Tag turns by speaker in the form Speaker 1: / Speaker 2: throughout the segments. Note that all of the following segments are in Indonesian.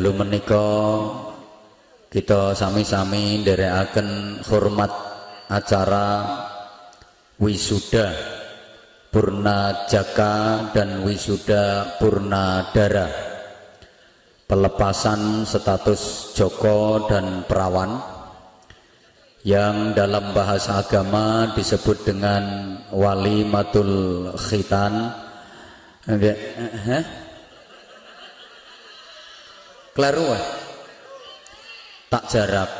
Speaker 1: dalu menika kita sami-sami nderekaken hormat acara wisuda Purna Jaka dan wisuda Purna Dara pelepasan status Joko dan Perawan yang dalam bahasa agama disebut dengan wali matul khitan okay. Kleru tak jarak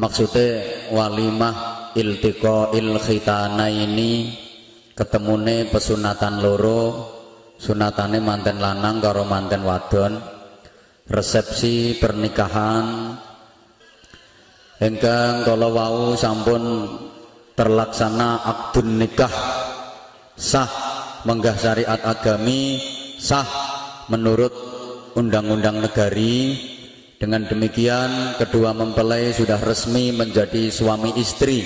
Speaker 1: maksudnya walimah iltiko il khitana ini ketemune pesunatan loro sunatane manten lanang karo manten wadon resepsi pernikahan. Engkang kalau wau sampun terlaksana akdun nikah sah menggah syariat agami sah menurut undang-undang negari dengan demikian kedua mempelai sudah resmi menjadi suami istri.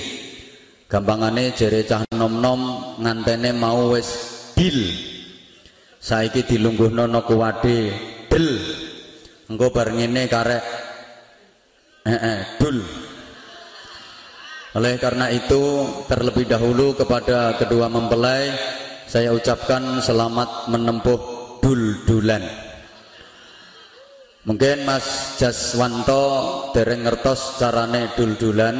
Speaker 1: Gampangane jere cah nom-nom ngantene mau wis dil. Saiki dilungguhno no kuwade del. Engko bar ngene karek eh, eh dul. Oleh karena itu terlebih dahulu kepada kedua mempelai saya ucapkan selamat menempuh dul-dulan. Mungkin Mas Jaswanto dereng ngertos carane dul-dulan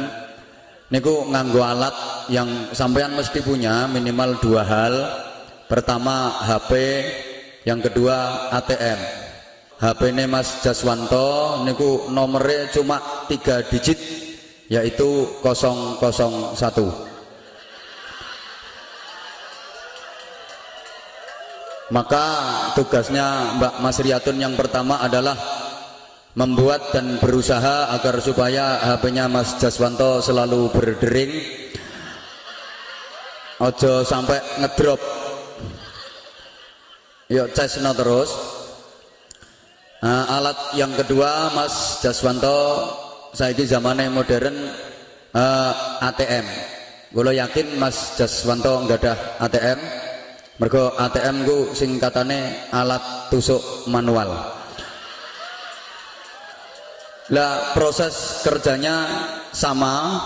Speaker 1: niku nganggo alat yang sampean mesti punya minimal dua hal. Pertama HP, yang kedua ATM. HP ini Mas Jaswanto niku nomornya cuma tiga digit yaitu 001. Maka tugasnya Mbak Mas Riyatun yang pertama adalah membuat dan berusaha agar supaya HP-nya Mas Jaswanto selalu berdering. Ojo sampai ngedrop. Yuk cesno terus. Nah, alat yang kedua Mas Jaswanto saya ini zamannya modern uh, eh, ATM. Gue yakin Mas Jaswanto nggak ada ATM mergo ATM ku singkatane alat tusuk manual lah proses kerjanya sama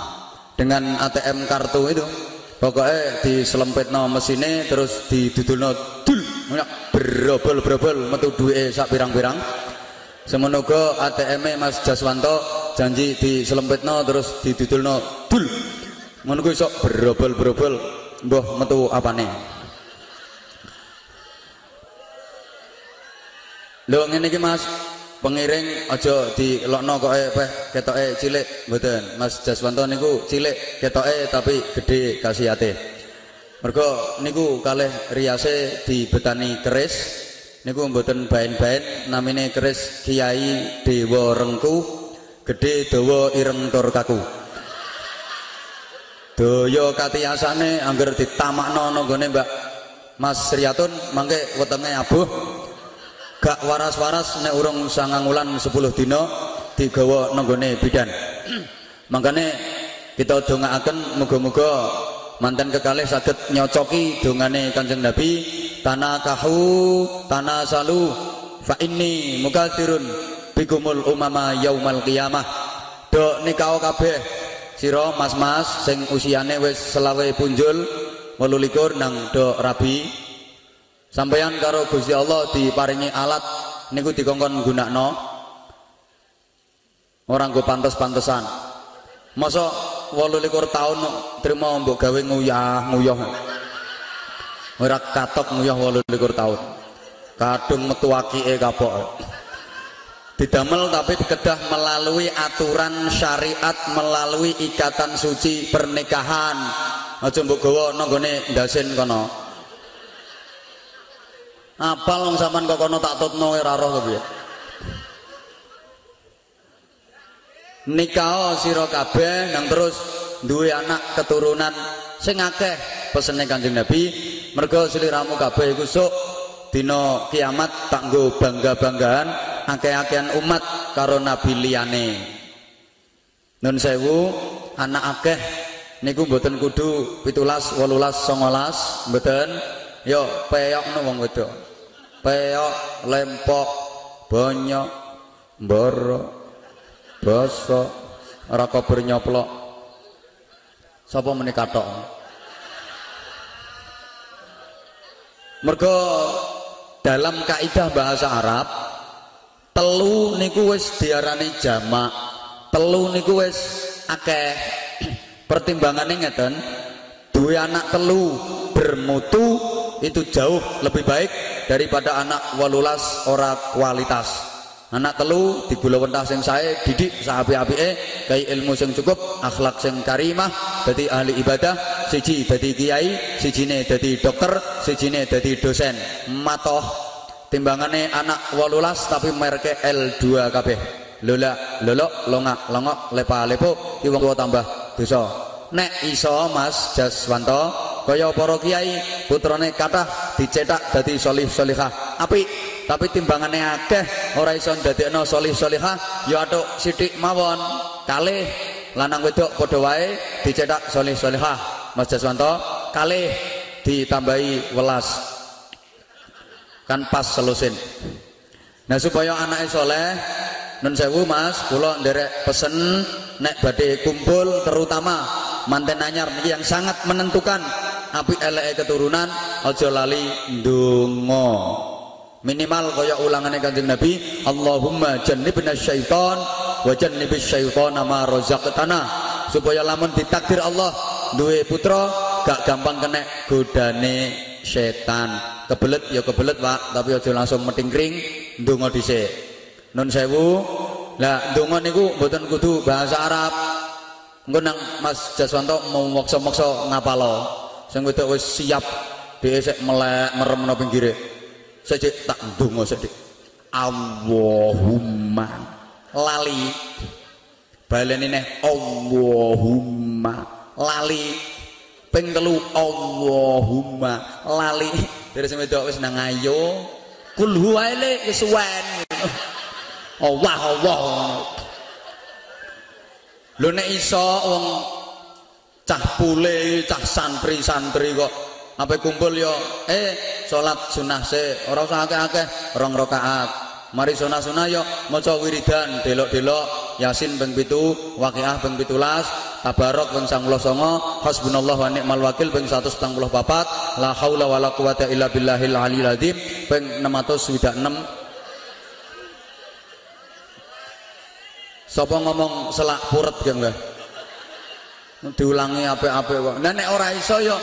Speaker 1: dengan ATM kartu itu. Pokoknya di selempit no mesinnya terus didudul no dul berobol berobol metu duwe sak pirang-pirang. Semenuga ATM Mas Jaswanto janji di selempit no terus didudul no dul. Menunggu sok berobol berobol mbah metu apa nih ngene iki Mas, pengiring aja dilokno kok peh ketoke cilik mboten. Mas Jaswanto niku cilik ketoke tapi gede kasihate. Mergo niku kalih riase dibetani keris niku mboten baen-baen namine keris Kiai Dewa Rengku gede dawa ireng tur kaku. Daya katiyasane angger ditamakno nggone Mbak Mas Riyatun mangke wetenge abuh gak waras-waras nek urung sangang wulan 10 dina digawa nenggone bidan. Makanya kita dongaaken muga-muga mantan kekalih saged nyocoki dongane Kanjeng Nabi tanah salu fa inni mukathirun bikumul umama yaumal qiyamah. Do nikah kabeh. Sira mas-mas sing usiane wis selawe punjul 18 nang do rabi Sampeyan karo Gusti Allah diparingi alat niku dikongkon gunakno. Orang go pantes-pantesan. Masa 28 tahun terima mbok gawe nguyah-nguyah. Ora katok nguyah 28 tahun. Kadung metu akike kapok. Didamel tapi kedah melalui aturan syariat, melalui ikatan suci pernikahan. Aja mbok gawa nang gone ndasen kono. Apal wong sampean kok kono tak tutno ora roh kepiye. Nikah sira kabeh nang terus duwe anak keturunan sing akeh pesene Kanjeng Nabi mergo sliramu kabeh iku sok dina kiamat tak nggo bangga-banggaan akeh-akehan umat karo nabi liyane. Nun sewu anak akeh niku mboten kudu 17 18 19 mboten yo peyok no wong wedok peok lempok bonyok mboro basa ora kober nyoplok. Sapa kathok? Mergo dalam kaidah bahasa Arab telu niku wis diarani jamak telu niku wis akeh. Pertimbangane ngeten duwe anak telu bermutu itu jauh lebih baik daripada anak walulas ora kualitas. Anak telu digula wentah sing sae didik saapi-apike kai ilmu sing cukup akhlak sing karimah dadi ahli ibadah siji dadi kiai sijine dadi dokter sijine dadi dosen. Matoh timbangane anak walulas tapi merke L2 kabeh. Lola lolok longak longok lepa lepo ki wong tambah dosa nek iso Mas Jaswanto kaya para kiai putrane kathah dicetak dadi solih solihah apik tapi timbangannya akeh ora iso ndadekno solih solihah ya atuk sithik mawon. Kalih lanang wedok padha wae dicetak solih solihah Mas Jaswanto kalih ditambahi welas. Kan pas selusin. Nah supaya anaknya soleh nun sewu mas kula nderek pesen nek badhe kumpul terutama manten anyar yang sangat menentukan. Api eleke keturunan aja lali ndonga. Minimal kaya ulangannya kanjeng Nabi Allahumma jannibna syaitan wa jannibis syaitana ma razaqtana. Supaya lamun ditakdir Allah duwe putra gak gampang kena godane setan. Kebelet ya kebelet Pak. Tapi aja langsung metingkring ndonga dhisik. Nun sewu lah ndonga niku mboten kudu bahasa Arab engko nang Mas Jaswanto mau maksa-maksa ngapalo sing wedok wis siap dhisik melek merem nang pinggire Sejak tak ndonga sithik. Allahumma lali. Baleni neh Allahumma lali. Ping telu Allahumma lali. Dari semedok wis nang ayo. Kul huwa ile wis Allah Allah. Lho nek iso wong cah pule, cah santri-santri kok apa kumpul yo eh sholat sunnah se orang usah akeh-akeh rong rakaat. Mari sunah-sunah yo maca wiridan delok-delok yasin ping 7 waqiah ping 17 tabarok ping 99 hasbunallah wa ni'mal wakil ping 174 la haula wala quwata illa billahil aliyil azim ping 626 Sapa ngomong selak puret geng lah. Diulangi apik-apik kok. Nah nek ora iso yo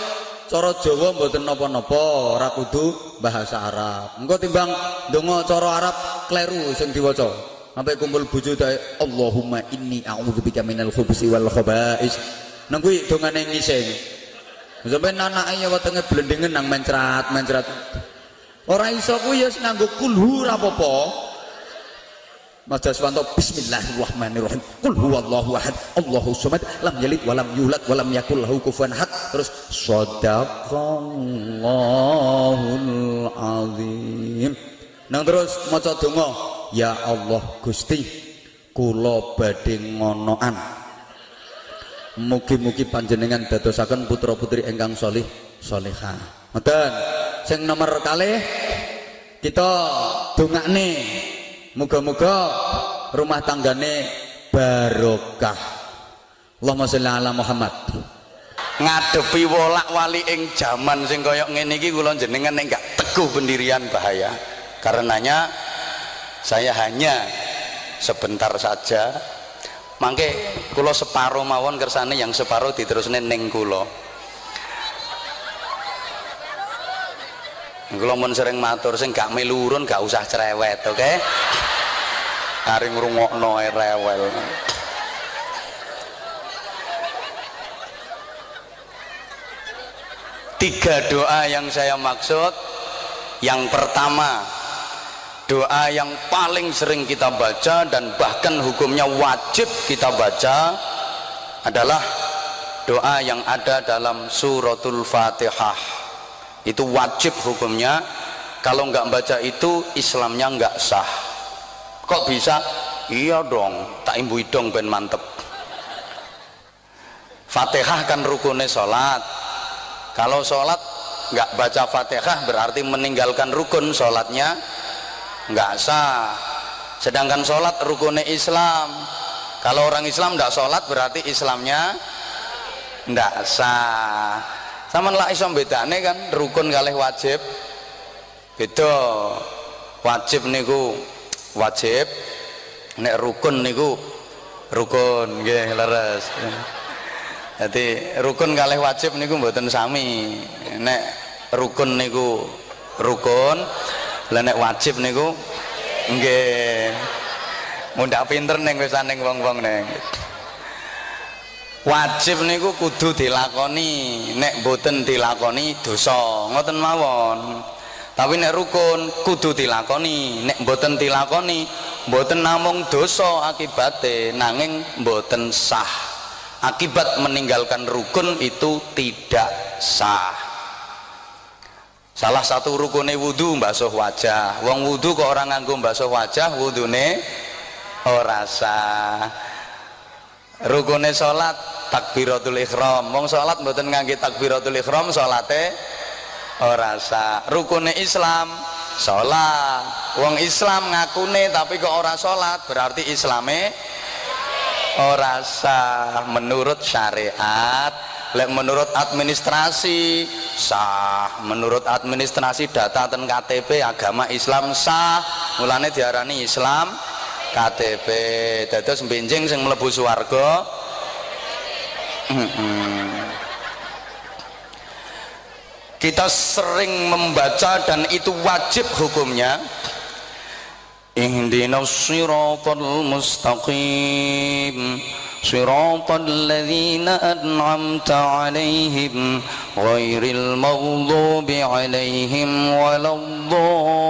Speaker 1: cara Jawa mboten napa-napa ora kudu bahasa Arab. Engko timbang donga cara Arab kleru sing diwaca. Sampai kumpul bojo tae Allahumma inni a'udzubika minal khubusi wal khaba'is. Nang kuwi dongane ngising. Sampeyan anake ya wetenge blendengen nang mencrat mencrat ora iso kuwi ya nganggo kulhu ora apa-apa Mas Jaswanto Bismillahirrahmanirrahim. Kul huwallahu ahad Allahu somad lam yalid walam yulad walam yakul lahu kufuwan ahad. Terus sadaqallahul azim. Nang terus maca donga ya Allah Gusti kula badhe ngonoan. Mugi-mugi panjenengan dadosaken putra-putri ingkang solih solihah. Ngoten sing nomor kalih kita dongakne Muga-muga rumah tanggane barokah. Allahumma sholli ala Muhammad. Ngadepi wolak wali ing jaman sing kaya ngene iki kula jenengan nek gak teguh pendirian bahaya. Karenanya saya hanya sebentar saja mangke kula separo mawon kersane yang separo diterusne ning kula. Kula mun sering matur sing gak melurun gak usah cerewet, oke? Okay? Ari ngrungokno rewel. Tiga doa yang saya maksud. Yang pertama, doa yang paling sering kita baca dan bahkan hukumnya wajib kita baca adalah doa yang ada dalam suratul Fatihah. Itu wajib hukumnya. Kalau nggak baca itu Islamnya nggak sah kok bisa? Iya dong tak imbu dong ben mantep. Fatihah kan rukunnya sholat. Kalau sholat nggak baca fatihah berarti meninggalkan rukun sholatnya nggak sah. Sedangkan sholat rukunnya Islam. Kalau orang Islam tidak sholat berarti Islamnya tidak sah. Sama lah isom bedane kan rukun kalih wajib. Beda. Wajib niku wajib. Nek rukun niku rukun nggih leres. Jadi rukun kalih wajib niku mboten sami. Nek rukun niku rukun lah nek wajib niku nggih. Mundak pinter ning wisaning wong-wong neng wajib niku kudu dilakoni. Nek boten dilakoni dosa. Ngoten mawon tapi nek rukun kudu dilakoni. Nek boten dilakoni boten namung dosa akibate nanging boten sah. Akibat meninggalkan rukun itu tidak sah. Salah satu rukune wudhu mbasuh wajah. Wong wudhu kok orang nganggo mbasuh wajah wudhune ora sah. Rukune salat takbiratul ihram. Wong salat mboten ngangge takbiratul ihram salate ora sah rukune Islam salat wong Islam ngakune tapi kok ora salat berarti islame ora sah menurut syariat lek menurut administrasi sah. Menurut administrasi data ten KTP agama Islam sah. Mulane diarani Islam KTP dados benjing sing mlebu swarga kita sering membaca dan itu wajib hukumnya. Ihdinas siratal mustaqim. Siratal ladzina an'amta 'alaihim ghairil maghdubi 'alaihim waladdallin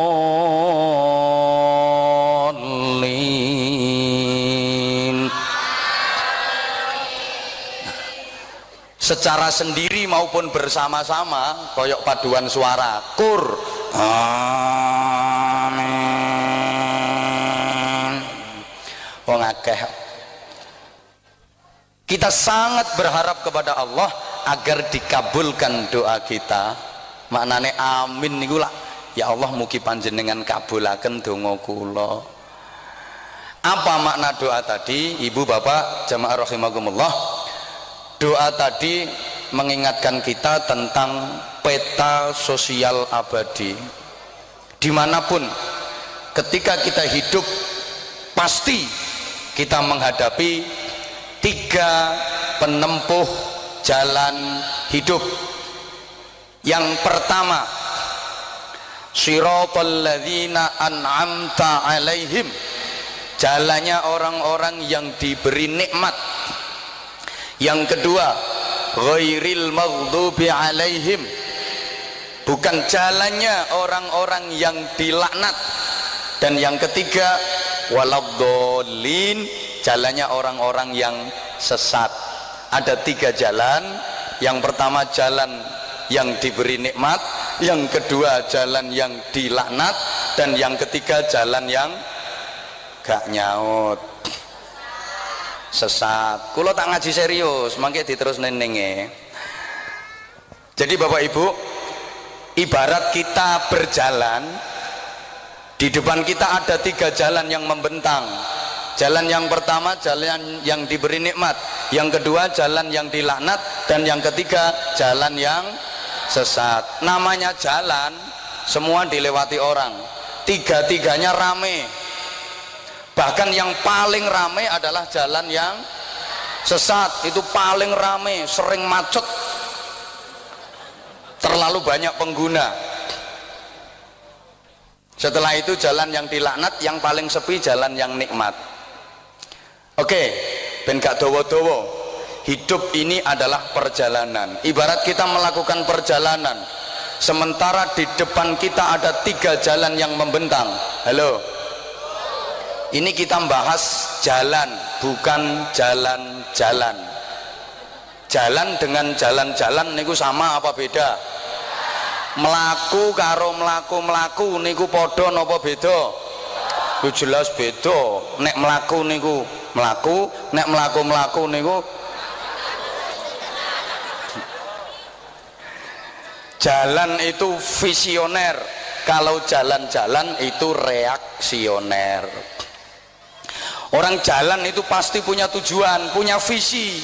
Speaker 1: secara sendiri maupun bersama-sama koyok paduan suara. Kur. Amin. Wong akeh. Kita sangat berharap kepada Allah agar dikabulkan doa kita. Maknane amin niku ya Allah mugi panjenengan kabulaken donga kula. Apa makna doa tadi? Ibu bapak jamaah rahimakumullah doa tadi mengingatkan kita tentang peta sosial abadi. Di mana pun ketika kita hidup pasti kita menghadapi tiga penempuh jalan hidup. Yang pertama siratal ladzina an'amta alaihim. Jalannya orang-orang yang diberi nikmat yang kedua ghairil maghdubi alaihim. Bukan jalannya orang-orang yang dilaknat. Dan yang ketiga waladhdallin jalannya orang-orang yang sesat. Ada tiga jalan. Yang pertama jalan yang diberi nikmat. Yang kedua jalan yang dilaknat. Dan yang ketiga jalan yang gak nyaut sesat. Kulo tak ngaji serius mangke diterus nenenge jadi bapak ibu ibarat kita berjalan di depan kita ada tiga jalan yang membentang. Jalan yang pertama jalan yang diberi nikmat. Yang kedua jalan yang dilaknat. Dan yang ketiga jalan yang sesat. Namanya jalan semua dilewati orang. Tiga-tiganya rame bahkan yang paling rame adalah jalan yang sesat. Itu paling rame sering macet. Terlalu banyak pengguna. Setelah itu jalan yang dilaknat yang paling sepi jalan yang nikmat. Oke ben gak dowo-dowo hidup ini adalah perjalanan. Ibarat kita melakukan perjalanan sementara di depan kita ada tiga jalan yang membentang. Halo ini kita bahas jalan bukan jalan-jalan jalan. Dengan jalan-jalan niku sama apa beda? Melaku karo melaku melaku niku podo nopo beda? Itu jelas beda. Nek melaku niku melaku nek melaku melaku niku jalan itu visioner. Kalau jalan-jalan itu reaksioner
Speaker 2: orang jalan itu pasti punya tujuan punya visi.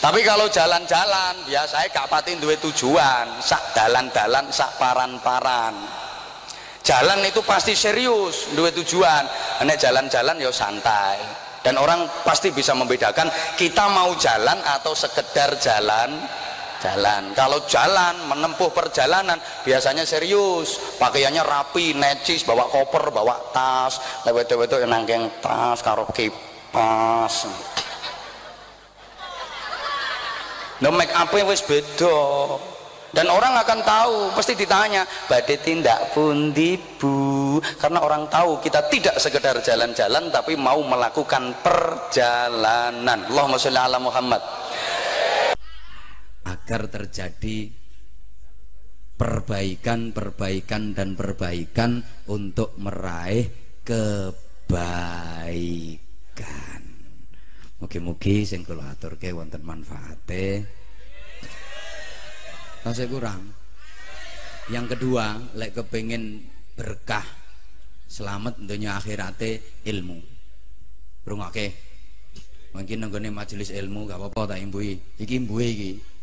Speaker 2: Tapi kalau jalan-jalan biasanya gak pati duwe tujuan. Sak dalan-dalan sak paran-paran. Jalan itu pasti serius duwe tujuan. Nek jalan-jalan ya santai. Dan orang pasti bisa membedakan kita mau jalan atau sekedar jalan jalan. Kalau jalan menempuh perjalanan biasanya serius. Pakaiannya rapi necis bawa koper bawa tas. Lewat-lewat nangkeng tas karo kipas. No make up wis beda. Dan orang akan tahu pasti ditanya badai tindak pun dibu karena orang tahu kita tidak sekedar jalan-jalan tapi mau melakukan perjalanan. Allahumma sholli ala Muhammad
Speaker 1: agar terjadi perbaikan-perbaikan dan perbaikan untuk meraih kebaikan. Mugi-mugi sing kula aturke wonten manfaate. Tasih kurang. Yang kedua, lek kepengin berkah selamat dunia akhirate ilmu. Rungokke. Mungkin nenggone majelis ilmu gak apa-apa tak imbui. Iki imbuhe iki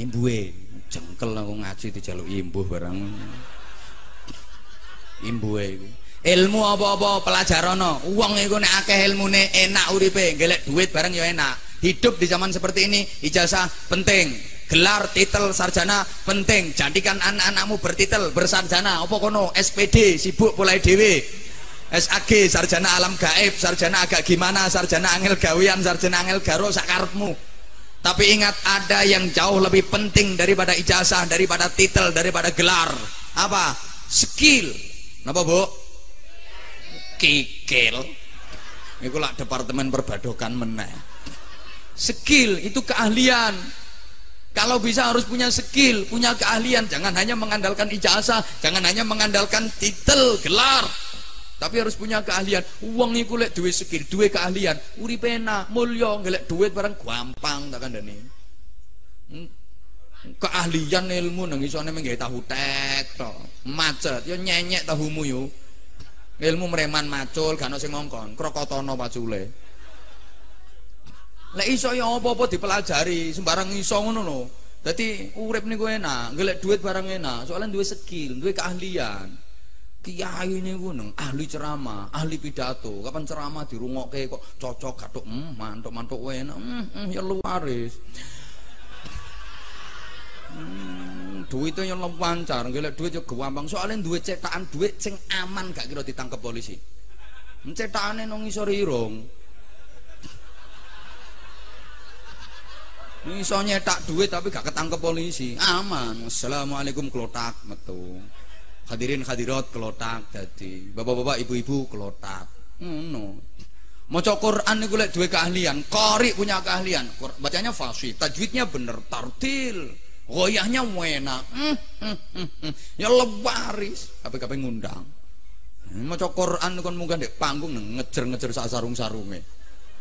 Speaker 1: imbuhe jengkel aku ngaji dijaluk imbuh barang. Imbuhe iku. Ilmu apa-apa pelajarana wong iku nek akeh ilmune enak uripe golek duit bareng ya enak. Hidup di zaman seperti ini ijazah penting. Gelar titel sarjana penting. Jadikan anak-anakmu bertitel bersarjana. Apa kono? SPD sibuk mulai dewe SAG sarjana alam gaib sarjana agak gimana sarjana angel gawian sarjana angel garo sakarepmu tapi ingat ada yang jauh lebih penting daripada ijazah, daripada titel, daripada gelar. Apa? Skill. Napa, Bu? Kikil. Iku lah departemen perbadokan meneh. Skill itu keahlian. Kalau bisa harus punya skill, punya keahlian. Jangan hanya mengandalkan ijazah, jangan hanya mengandalkan titel, gelar tapi harus punya keahlian. Uang iku lek duwe skill duwe keahlian uripe enak mulya ngelek duit barang gampang tak kandhani. Hmm. keahlian ilmu nang isone menggawe tahu tek to. Macet yo nyenyek tahumu yo. Ilmu mereman macul gak ono sing ngongkon krokotono pacule. Lek iso ya apa-apa dipelajari sembarang iso ngono lho. Dadi urip niku enak golek duit barang enak. Soalnya duwe skill duwe keahlian kiai ini gunung ahli ceramah ahli pidato. Kapan ceramah di dirungokke kok cocok katuk hmm, mantuk mantuk enak hmm, hmm, ya luaris hmm, duitnya yang lancar gila duit juga gampang. Soalnya duit cetakan duit sing aman gak kira ditangkap polisi. Hmm, cetakannya nong isor irung iso nyetak duit tapi gak ketangkep polisi. Aman. Assalamualaikum klotak. Metu hadirin hadirat kelotak dadi bapak-bapak ibu-ibu kelotak. Ngono. Maca Quran niku lek duwe keahlian qari punya keahlian. Bacanya fasih tajwidnya bener tartil. Goyahnya enak. Hmm, hmm, hmm. ya lebaris kabeh-kabeh ngundang. Maca Quran kon munggah ndek panggung ngejer-ngejer sak sarung-sarunge.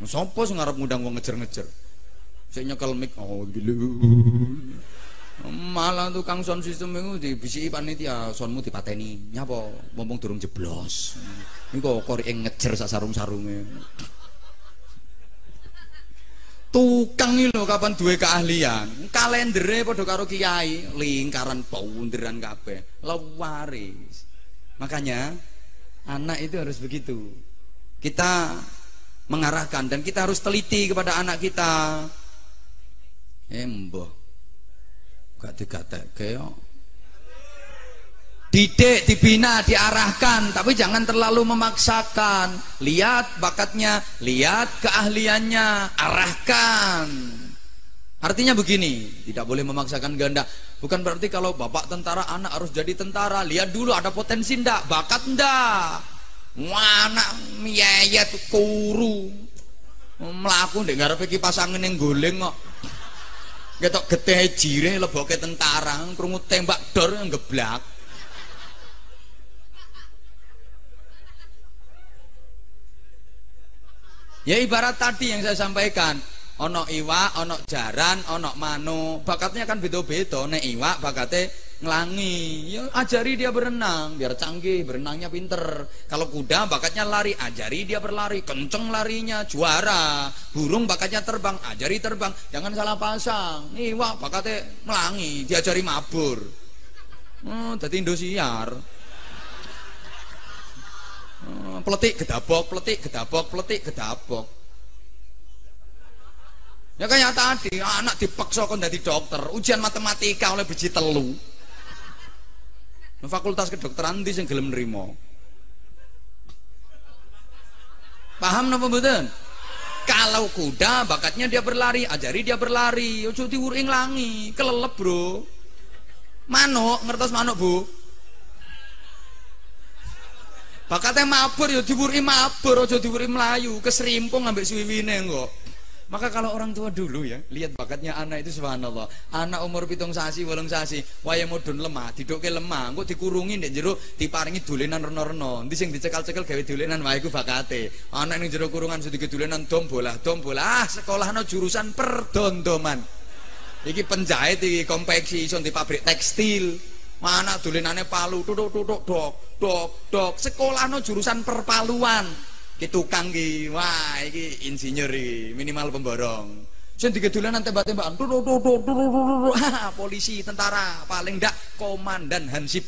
Speaker 1: Sapa sing ngarep ngundang wong ngejer-ngejer? Sing nyekel mic. Oh gitu malah tukang sound system itu dibisiki panitia soundmu dipateni. Nyapa? Mumpung durung jeblos. Ini kok kori ngejer sak sarung-sarunge. Tukang ini kapan duwe keahlian? Kalendere padha karo kiai. Lingkaran paunderan kabeh. Lewaris. Makanya anak itu harus begitu. Kita mengarahkan dan kita harus teliti kepada anak kita. Emboh gak digatekke kok. Didik, dibina, diarahkan tapi jangan terlalu memaksakan. Lihat bakatnya, lihat keahliannya arahkan. Artinya begini tidak boleh memaksakan ganda bukan berarti kalau bapak tentara anak harus jadi tentara. Lihat dulu ada potensi ndak? Bakat ndak? Anak miyayat kuru. Melaku ndek ngarepe kipas angin yang goleng kok Ketok getih jire leboke tentara, krungu tembak dor ngeblak. Ya ibarat tadi yang saya sampaikan, ono iwak, ono jaran, ono manu, bakatnya kan beda-beda. Nek iwak bakatnya ngelangi. Ya ajari dia berenang. Biar canggih berenangnya pinter. Kalau kuda bakatnya lari. Ajari dia berlari. Kenceng larinya juara. Burung bakatnya terbang. Ajari terbang. Jangan salah pasang. Nih wah bakatnya melangi diajari mabur. Oh, jadi Indosiar. Oh, peletik gedabok peletik gedabok peletik gedabok Ya kayak tadi, anak dipaksa kon jadi dokter, ujian matematika oleh biji telu. Nah, fakultas kedokteran di sing gelem nrimo. Paham napa mboten? Kalau kuda bakatnya dia berlari, ajari dia berlari, ojo diuring langi, kelelep, Bro. Manuk, ngertos manuk, Bu? Bakatnya mabur ya diwuri mabur, ojo diwuri melayu, keserimpung ambek suwiwine kok. Maka kalau orang tua dulu ya, lihat bakatnya anak itu subhanallah. Anak umur pitung sasi, wolong sasi, waya mudun lemah, didoke lemah, kok dikurungi ndek jero diparingi dolenan reno-reno. Endi sing dicekal-cekel gawe dolenan wae iku bakate. Anak ning jero kurungan sedikit dolenan dom bola, dom bola. Ah, sekolahno jurusan perdondoman. Iki penjahit iki konveksi iso di pabrik tekstil. Mana dolenane palu, tutuk tutuk dok, dok, dok. Sekolahno jurusan perpaluan ki tukang ki wah iki insinyur iki minimal pemborong sing digedulanan tembak-tembakan polisi tentara paling ndak komandan hansip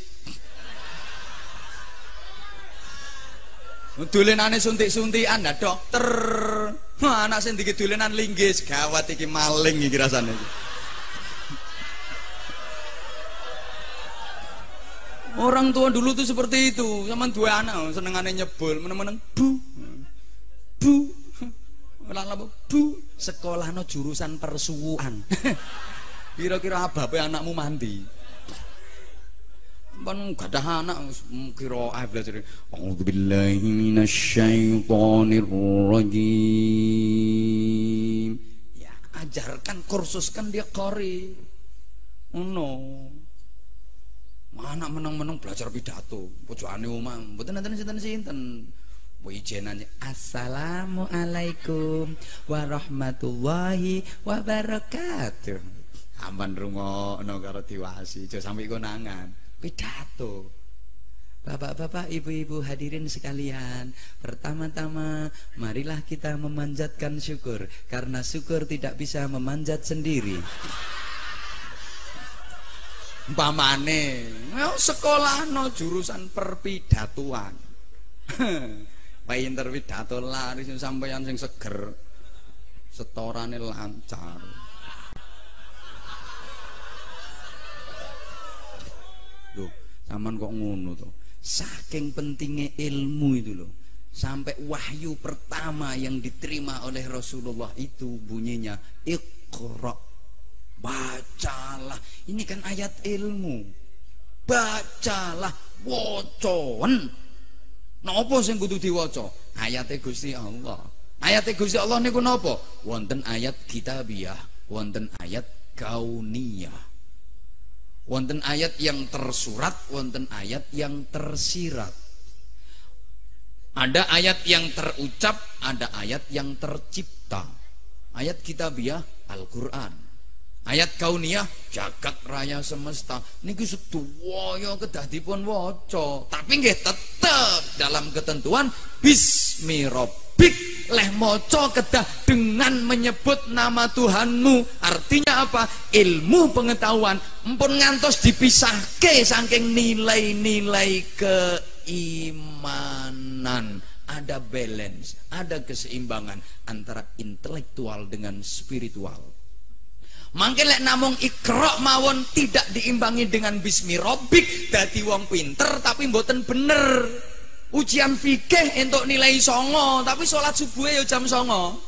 Speaker 1: Dolenane suntik-suntikan nah dokter. Anak sing digedolenan linggis gawat iki maling iki rasane. Orang tua dulu tuh seperti itu, sama dua anak senengannya nyebul, meneng-meneng bu bu lama bu sekolah no jurusan persuuan. Kira-kira apa anakmu mandi? Pan ada anak kira ah belajar rajim ya ajarkan kursuskan dia kori oh no mana menang-menang belajar pidato pojokane omah mboten nanti sinten-sinten Wijenannya Assalamualaikum warahmatullahi wabarakatuh. Aman rungokno karo diwasi, aja sampai konangan. Pidato. Bapak-bapak, ibu-ibu hadirin sekalian, pertama-tama marilah kita memanjatkan syukur karena syukur tidak bisa memanjat sendiri. Umpamane, sekolah no jurusan perpidatuan. pinter pidato laris sampeyan sing seger setorane lancar. Lho sampean kok ngono to? Saking pentingnya ilmu itu loh sampai wahyu pertama yang diterima oleh Rasulullah itu bunyinya ikhra bacalah ini kan ayat ilmu bacalah wocon Napa sing kudu diwaca? Ayate Gusti Allah. Ayate Gusti Allah niku napa? Wonten ayat kitabiah, wonten ayat kauniyah. Wonten ayat yang tersurat, wonten ayat yang tersirat. Ada ayat yang terucap, ada ayat yang tercipta. Ayat kitabiah Al-Qur'an. Ayat kauniyah jagat raya semesta niki sedoyo kedah dipun waca, tapi nggih tetep dalam ketentuan bismi rabbik leh maca kedah dengan menyebut nama Tuhanmu. Artinya apa? Ilmu pengetahuan empun ngantos dipisahke saking nilai-nilai keimanan ada balance, ada keseimbangan antara intelektual dengan spiritual. Mangke lek namung ikrok mawon tidak diimbangi dengan bismi robik dadi wong pinter tapi mboten bener. Ujian fikih untuk nilai songo tapi sholat subuh ya jam songo.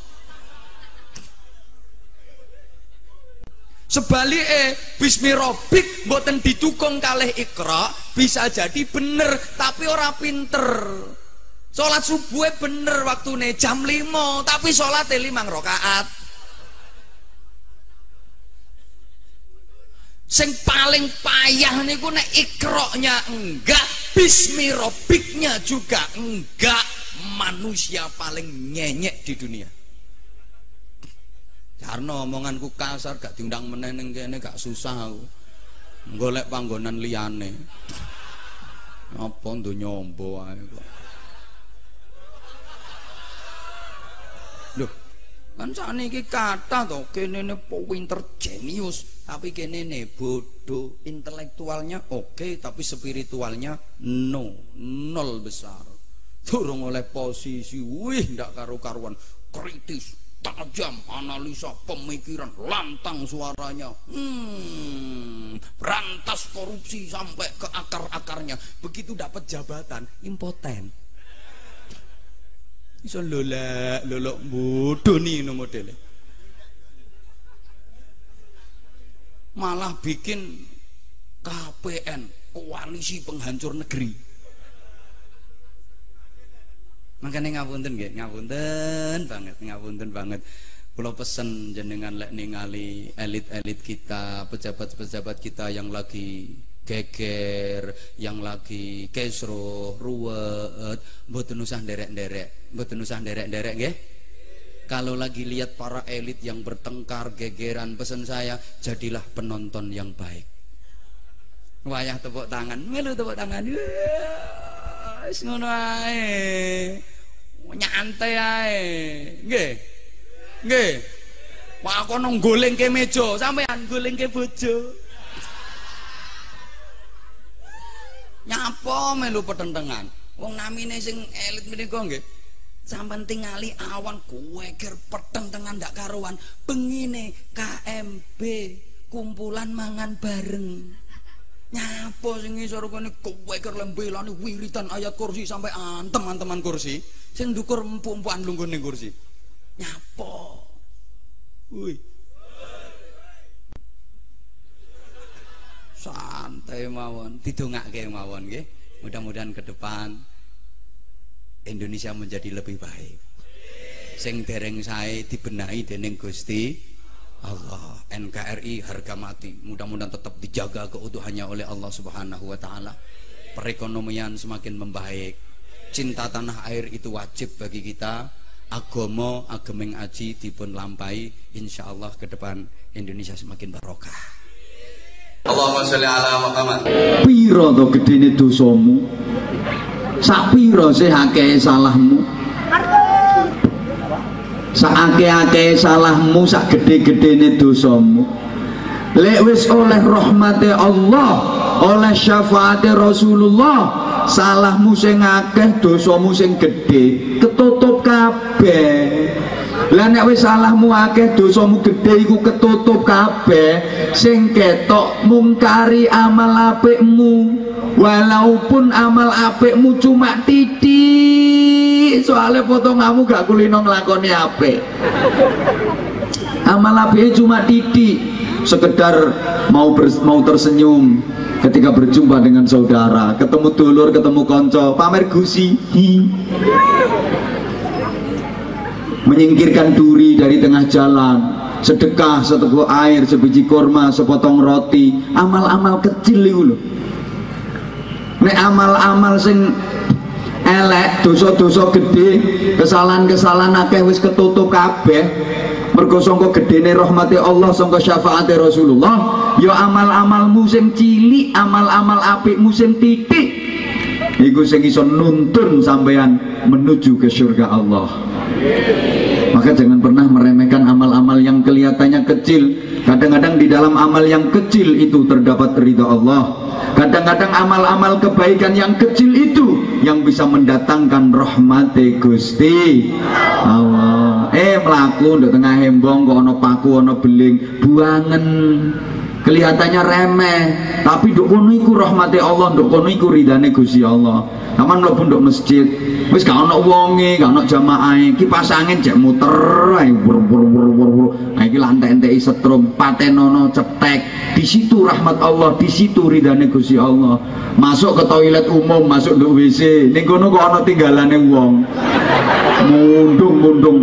Speaker 1: Sebaliknya bismi robik mboten didukung kalih ikra bisa jadi bener tapi ora pinter. Sholat subuh bener waktu jam lima tapi sholat limang rokaat. Sing paling payah niku nek ikroknya enggak, bismi robiknya juga enggak, manusia paling nyenyek di dunia. Karena omonganku kasar gak diundang meneh ning kene gak susah aku. golek panggonan liyane apa donya ombo ae kok kan sakniki kata to kene ne pinter jenius tapi kene ne bodoh intelektualnya oke okay, tapi spiritualnya no nol besar. Durung oleh posisi wih ndak karu-karuan. Kritis tajam analisa pemikiran lantang suaranya. Hmm, berantas korupsi sampai ke akar-akarnya. Begitu dapat jabatan impoten iso lola lolok bodoh nih no modelnya malah bikin KPN koalisi penghancur negeri. Makanya ngapunten nggih ngapunten banget ngapunten banget. Kula pesen jenengan lek ningali elit-elit kita pejabat-pejabat kita yang lagi geger yang lagi kesro ruwet mboten usah nderek-nderek mboten usah nderek-nderek nggih kalau lagi lihat para elit yang bertengkar gegeran pesan saya jadilah penonton yang baik wayah tepuk tangan melu tepuk tangan wis ngono ae nyantai ae. Nggih. Nggih. Wah kono golengke meja, sampean golengke bojo. Nyapa melu petentengan. Wong namine sing elit menika nggih. Sampeyan tingali awan kuweger petentengan ndak karuan. Bengine KMB kumpulan mangan bareng. Nyapa sing ngisor kene kuweger lembelane wiritan ayat kursi sampai antem-anteman kursi sing ndukur empuk-empukan lungguh ning kursi nyapa woi santai mawon. Didongake mawon nggih. Mudah-mudahan ke depan Indonesia menjadi lebih baik. Sing dereng sae dibenahi dening Gusti Allah. NKRI harga mati. Mudah-mudahan tetap dijaga keutuhannya oleh Allah Subhanahu wa taala. Perekonomian semakin membaik. Cinta tanah air itu wajib bagi kita. Agomo agemeng aji dipun lampai. Insyaallah ke depan Indonesia semakin barokah
Speaker 2: Allahumma sholli ala Muhammad.
Speaker 3: Piro to gedene dosamu? Sak piro sih akeh salahmu? Sak akeh-akeh salahmu sak gede-gedene dosamu? Lek wis oleh rahmate Allah oleh syafaate Rasulullah salahmu sing akeh dosamu sing gedhe ketutup kabeh lah nek wis salahmu akeh dosamu gedhe iku ketutup kabeh. Sing ketok mungkari amal apikmu. Walaupun amal apikmu cuma titik soalnya potonganmu gak kulino nglakoni apik. Amal apiknya cuma titik sekedar mau mau tersenyum ketika berjumpa dengan saudara ketemu dulur ketemu konco pamer gusi hi. Menyingkirkan duri dari tengah jalan. Sedekah seteguk air sebiji kurma sepotong roti. Amal-amal kecil itu loh. Nek amal-amal sing elek dosa-dosa gede kesalahan-kesalahan akeh wis ketutup kabeh. Mergo sangka gedene rahmati Allah sangka syafaate Rasulullah. Ya amal-amalmu sing cilik amal-amal apikmu sing titik. Iku sing iso nuntun sampean menuju ke surga Allah maka jangan pernah meremehkan amal-amal yang kelihatannya kecil. Kadang-kadang di dalam amal yang kecil itu terdapat ridha Allah. Kadang-kadang amal-amal kebaikan yang kecil itu yang bisa mendatangkan rahmati Gusti. Allah. Eh melaku di tengah hembong kok ono paku ono beling. Buangan kelihatannya remeh. Tapi dok kono iku rahmati Allah dok kono iku Allah. Kaman mlebu nduk masjid. Wis gak ono wonge gak ono jamaahe kipas angin jek muter ae wur wur wur wur wur. Nah iki lantek-enteki setrum patenono cetek. Di situ rahmat Allah di situ ridane Allah. Masuk ke toilet umum masuk nduk WC ning kono kok ono tinggalane wong. Mundung mundung.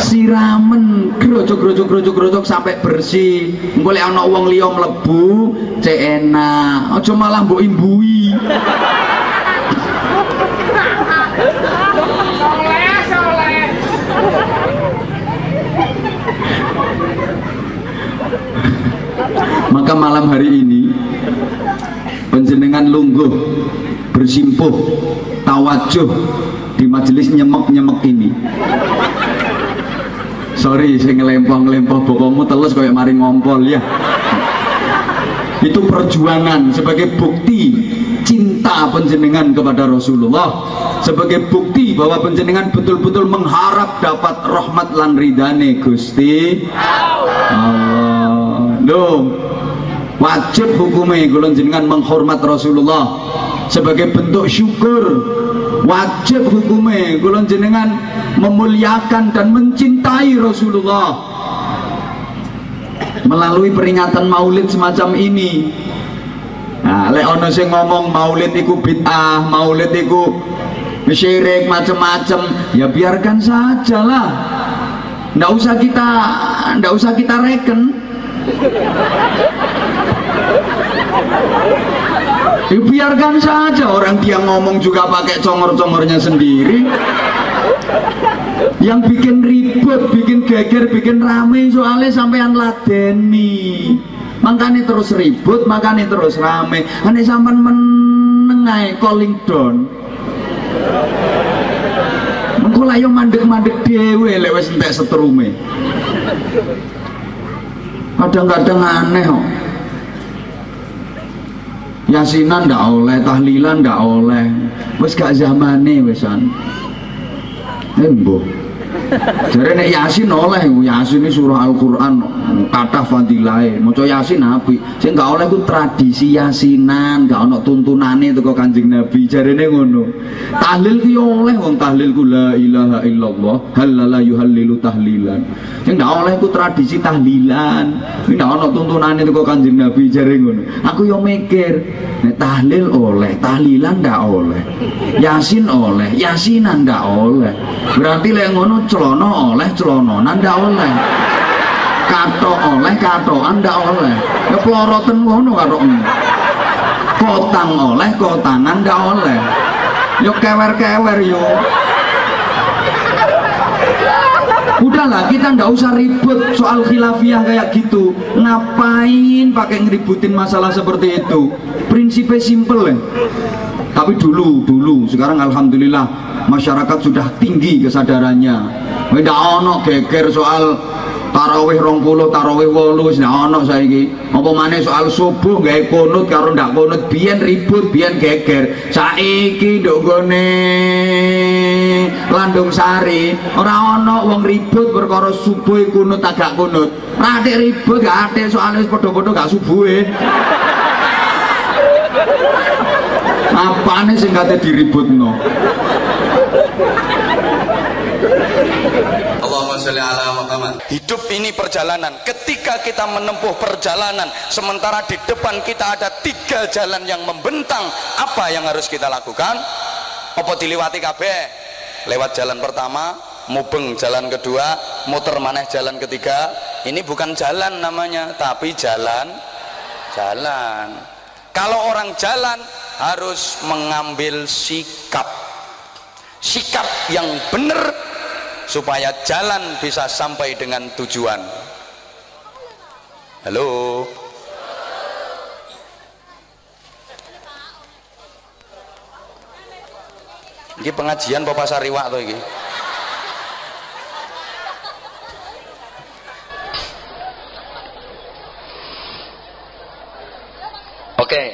Speaker 3: Siramen grojok grojok grojok grojok sampai bersih. Engko lek ana wong liya mlebu cek enak. Aja malah mbok imbui maka malam hari ini
Speaker 1: lungguh bersimpuh tawajuh di majelis nyemek-nyemek ini. Sorry saya ngelempong-ngelempong bokomu telus kayak mari ngompol ya itu perjuangan sebagai bukti cinta penjenengan kepada Rasulullah. Sebagai bukti bahwa penjenengan betul-betul mengharap dapat rahmat lan ridane Gusti Allah. Wajib hukumnya kalau jenengan menghormat Rasulullah. Sebagai bentuk syukur wajib hukumnya kalau jenengan memuliakan dan mencintai Rasulullah melalui peringatan maulid semacam ini. Nah lek ono sing ngomong maulid iku bid'ah maulid iku syirik macam-macam ya biarkan saja lah ndak usah kita ndak usah kita reken. Ya, biarkan saja orang dia ngomong juga pakai congor-congornya sendiri yang bikin ribut, bikin geger, bikin rame soalnya sampean ladeni. Makanya terus ribut, makanya terus rame. Ini sampean menengai calling down. Engko lah mandek-mandek dhewe lek wis entek kadang-kadang aneh yasinan ndak oleh tahlilan ndak oleh. Wis gak zamane wisan embo jadi nek yasin oleh yasin ini surah Al-Quran kata fadilai maca yasin nabi. Sing gak oleh tradisi yasinan gak ono tuntunane teko kanjeng nabi. Jarene ngono. Tahlil ku oleh wong tahlil ku la ilaha illallah halala yuhallilu tahlilan. Sing gak oleh ku tradisi tahlilan. Gak ono tuntunane teko kanjeng nabi jare ngono. Aku yo mikir nek tahlil oleh tahlilan ndak oleh. Yasin oleh yasinan ndak oleh. Berarti lek ngono celono oleh celononan ndak oleh. Kato oleh katoan ndak oleh. Ya peloroten ngono karo kotang oleh kotangan ndak oleh. Yo kewer-kewer yo. Udahlah kita ndak usah ribut soal khilafiyah kayak gitu. Ngapain pakai ngeributin masalah seperti itu? Prinsipnya simple ya. Tapi dulu dulu. Sekarang alhamdulillah masyarakat sudah tinggi kesadarannya. Tidak ono geger soal tarawih rong puluh tarawih wolu tidak ono saiki. Apa mana soal subuh gak kunut karo ndak kunut biyen ribut biyen geger. Saiki nduk gone Landung Sari ora ono wong ribut perkara subuh kunut agak kunut. Ra ribut gak ate soalnya padha-padha gak subuhe apane sing kate diributno
Speaker 2: Allahumma sholli ala Muhammad. Hidup ini perjalanan. Ketika kita menempuh perjalanan, sementara di depan kita ada tiga jalan yang membentang, apa yang harus kita lakukan? Apa diliwati kabeh? Lewat jalan pertama, mubeng jalan kedua, muter maneh jalan ketiga. Ini bukan jalan namanya, tapi jalan jalan. Kalau orang jalan harus mengambil sikap. Sikap yang benar supaya jalan bisa sampai dengan tujuan. Halo. Ini pengajian Bapak Sariwak tuh ini. Oke.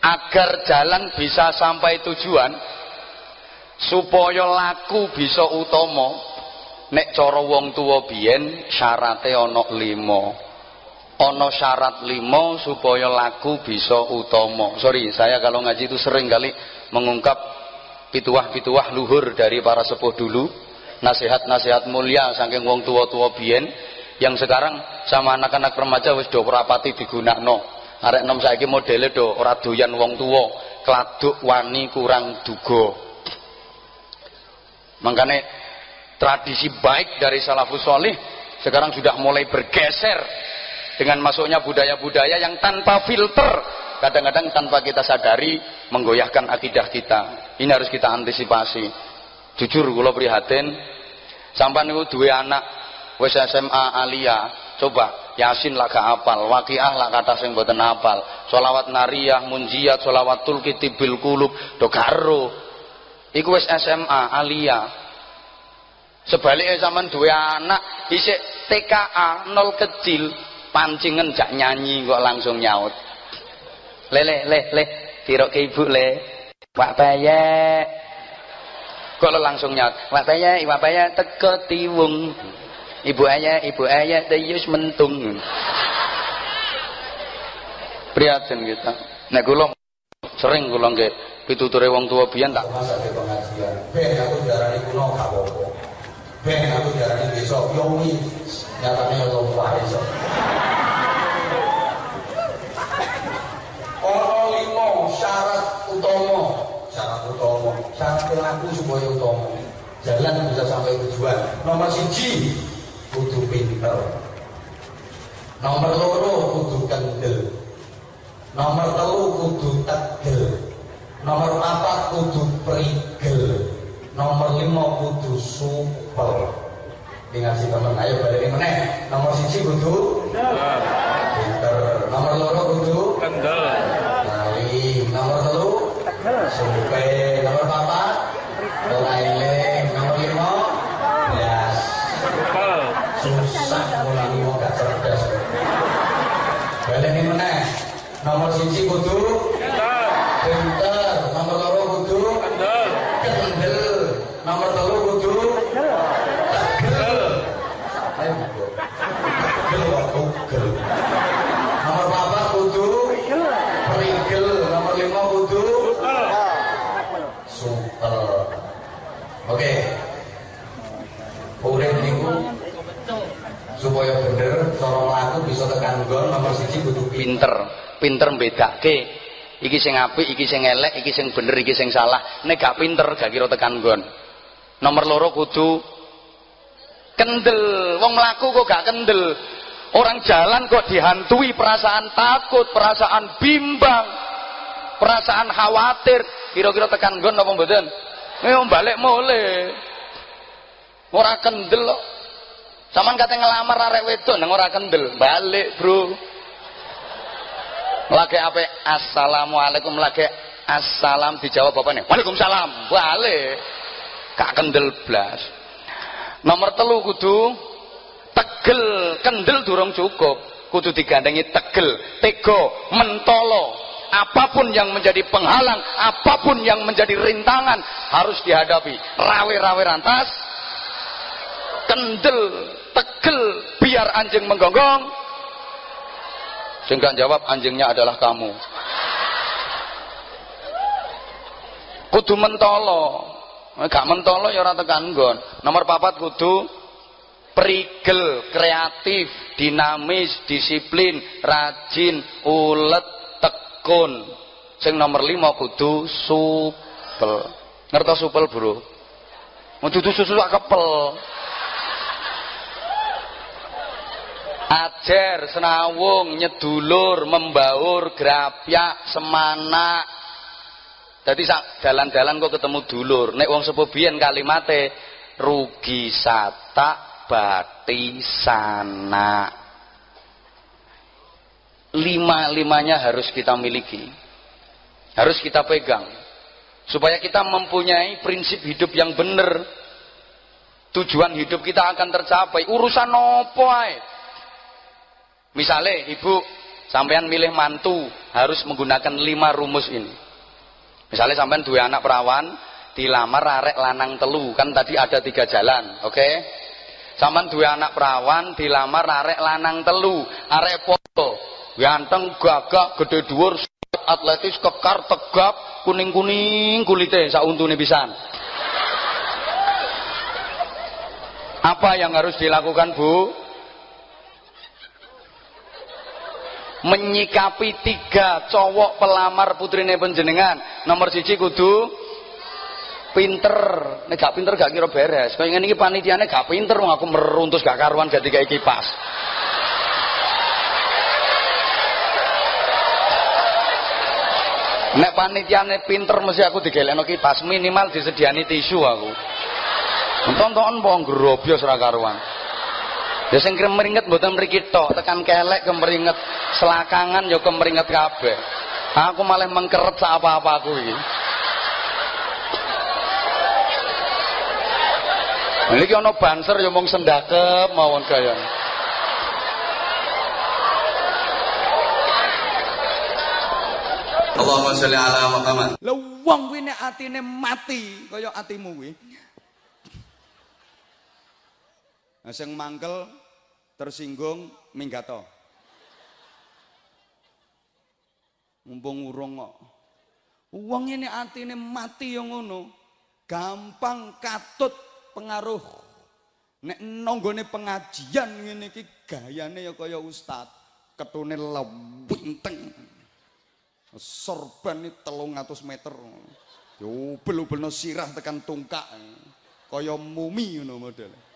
Speaker 2: Agar jalan bisa sampai tujuan, supaya laku bisa utama nek cara wong tuwa biyen syarate ana lima. Ana syarat lima supaya laku bisa utama. Sorry saya kalau ngaji itu sering kali mengungkap pituah-pituah luhur dari para sepuh dulu. Nasihat-nasihat mulia saking wong tua-tua biyen yang sekarang sama anak-anak remaja wis do rapati digunakno arek nom saiki modele do ora doyan wong tua kladuk wani kurang duga. Makanya tradisi baik dari salafus sekarang sudah mulai bergeser dengan masuknya budaya-budaya yang tanpa filter kadang-kadang tanpa kita sadari menggoyahkan akidah kita. Ini harus kita antisipasi. Jujur kalau prihatin sampai niku dua anak wes SMA alia coba yasin lah gak apal waqiah lah kata sing mboten apal sholawat nariyah munjiat sholawat tulki tibil kulub do karo iku wis SMA alia. Sebaliknya zaman dua anak isik TKA nol kecil pancingan jak nyanyi kok langsung nyaut. Le le le le tirok ke ibu le. Pak Bayek kok langsung nyaut? Pak Bayek Pak Bayek teko tiwung ibu ayah ibu ayah dayus mentung. Prihatin kita. Nek kula sering kula nggih pituture wong tua biyen tak
Speaker 1: masa di pengajian. Ben aku darani kuno gak apa-apa. Ben aku darani besok. Yo wi nyatane yo wae iso. Limo syarat utama. Syarat utama. Syarat perilaku supaya utama. Jalan bisa sampai tujuan. Nomor siji kudu pinter. Nomor loro kudu kendel. Nomor telu kudu tegel. Nomor empat kudu prigel. Nomor lima kudu supel dengan si temen. Ayo balik meneh. Nomor siji kudu pinter. Nomor loro kudu kendel. Nomor telu supe nomor siji kudu. Pinter nomor loro kudu. Kendel. Nomor telu kudu. Tegel tegel nomor papat kudu. Prigel nomor lima kudu. Supel oke. Urip niku supaya bener cara mlaku bisa tekan nggon nomor siji kudu pinter
Speaker 2: pinter pinter bedake iki sing apik iki sing elek iki sing bener iki sing salah. Nek gak pinter gak kira tekan nggon. Nomor loro kudu kendel. Wong mlaku kok gak kendel. Orang jalan kok dihantui perasaan takut perasaan bimbang perasaan khawatir. Kira-kira tekan nggon apa mboten? Eh balik mulai ora kendel kok. Saman kate ngelamar arek wedok nang ora kendel, balik, Bro. Lagi apa? Assalamualaikum lagi assalam dijawab bapaknya. Waalaikumsalam. Balik. Kak kendel blas. Nomor telu kudu tegel, kendel durung cukup. Kudu digandengi tegel, tego, mentolo. Apa pun yang menjadi penghalang, apa pun yang menjadi rintangan harus dihadapi. Rawe-rawe rantas, kendel, tegel, biar anjing menggonggong. Sehingga jawab anjingnya adalah kamu. Kudu mentolo. Gak mentolo ya ora tekan nggon. Nomor papat kudu prigel, kreatif, dinamis, disiplin, rajin, ulet, tekun. Sing nomor lima kudu supel. Ngerti supel, Bro? Mau dudu susu kepel. Ajar senawung nyedulur membaur grapyak semana jadi dalan-dalan kok ketemu dulur. Nek wong sepuh biyen kalimate rugi sata bati sana lima-limanya harus kita miliki. Harus kita pegang. Supaya kita mempunyai prinsip hidup yang benar tujuan hidup kita akan tercapai. Urusan nopo ae Misalnya ibu sampean milih mantu harus menggunakan lima rumus ini. Misalnya sampean dua anak perawan dilamar arek lanang telu kan tadi ada tiga jalan, oke? Okay? Sampean dua anak perawan dilamar arek lanang telu, arek foto, ganteng, gagak, gede dhuwur, atletis, kekar, tegap, kuning-kuning kulite sauntune pisan. Apa yang harus dilakukan, Bu? Menyikapi tiga cowok pelamar putrine penjenengan nomor siji kudu pinter. Nek gak pinter gak kira beres. Kaya ngene iki panitiane gak pinter wong aku meruntus gak karuan gak dikai kipas. Nek panitiane pinter mesti aku digelekno kipas. Minimal disediani tisu aku. Tonton wong grobyos ora karuan Ya sing kemeringet mboten mriki tok, tekan kelek kemeringet, selakangan ya kemeringet kabeh. Aku malah mengkeret sak apa-apa aku iki. Niki ana banser ya mung sendakep mawon gaya.
Speaker 4: Allahumma sholli ala Muhammad.
Speaker 1: Lah wong kuwi nek atine mati kaya atimu kuwi. Nah, sing mangkel tersinggung minggato. Mumpung urung kok. Wong ini atine mati yang ngono, gampang katut pengaruh. Nek nonggone pengajian ngene iki gayane ya kaya ustad, ketune lewinteng. Sorban ini telung atus meter. Yo belu-belno sirah tekan tungkak. Kaya mumi ngono model.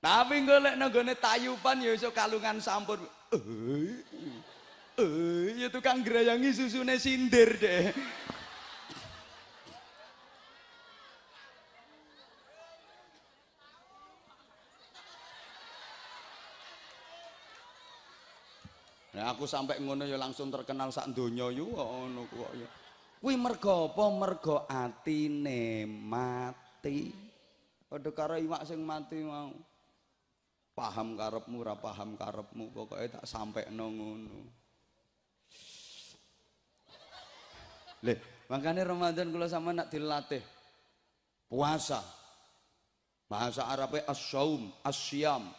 Speaker 1: Tapi golek nanggone tayupan ya iso kalungan sampun. Eh. Eh, ya tukang grayangi susune sindir deh. Nah, aku sampai ngono ya langsung terkenal sak donya yo ngono kok ya. Kuwi mergo apa? Mergo atine mati. Padha karo iwak sing mati mau. Paham karepmu ora paham karepmu, pokoke tak sampai ngono. Leh, makanya Ramadan kula sama nak dilatih puasa. Bahasa Arabnya as-saum, as-syam.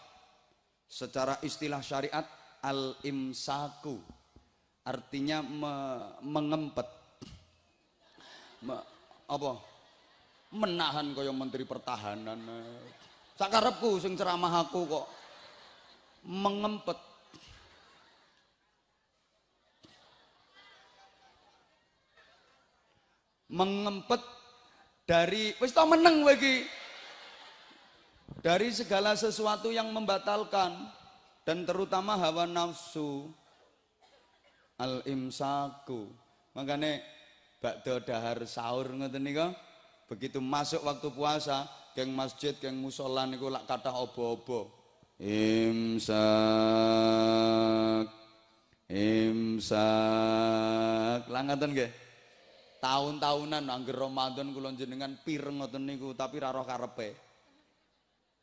Speaker 1: Secara istilah syariat al-imsaku artinya me, mengempet me, apa menahan kaya menteri pertahanan sakarepku sing ceramah aku kok. Mengempet. Mengempet dari wis tau meneng lagi dari segala sesuatu yang membatalkan dan terutama hawa nafsu al imsaku. Makanya bakdo dahar sahur ngoten nika begitu masuk waktu puasa geng masjid geng musola niku lak kata obo-obo. Imsak imsak. Lah nggih? Tahun-tahunan angger Ramadan kula jenengan pireng ngoten niku tapi ra roh karepe.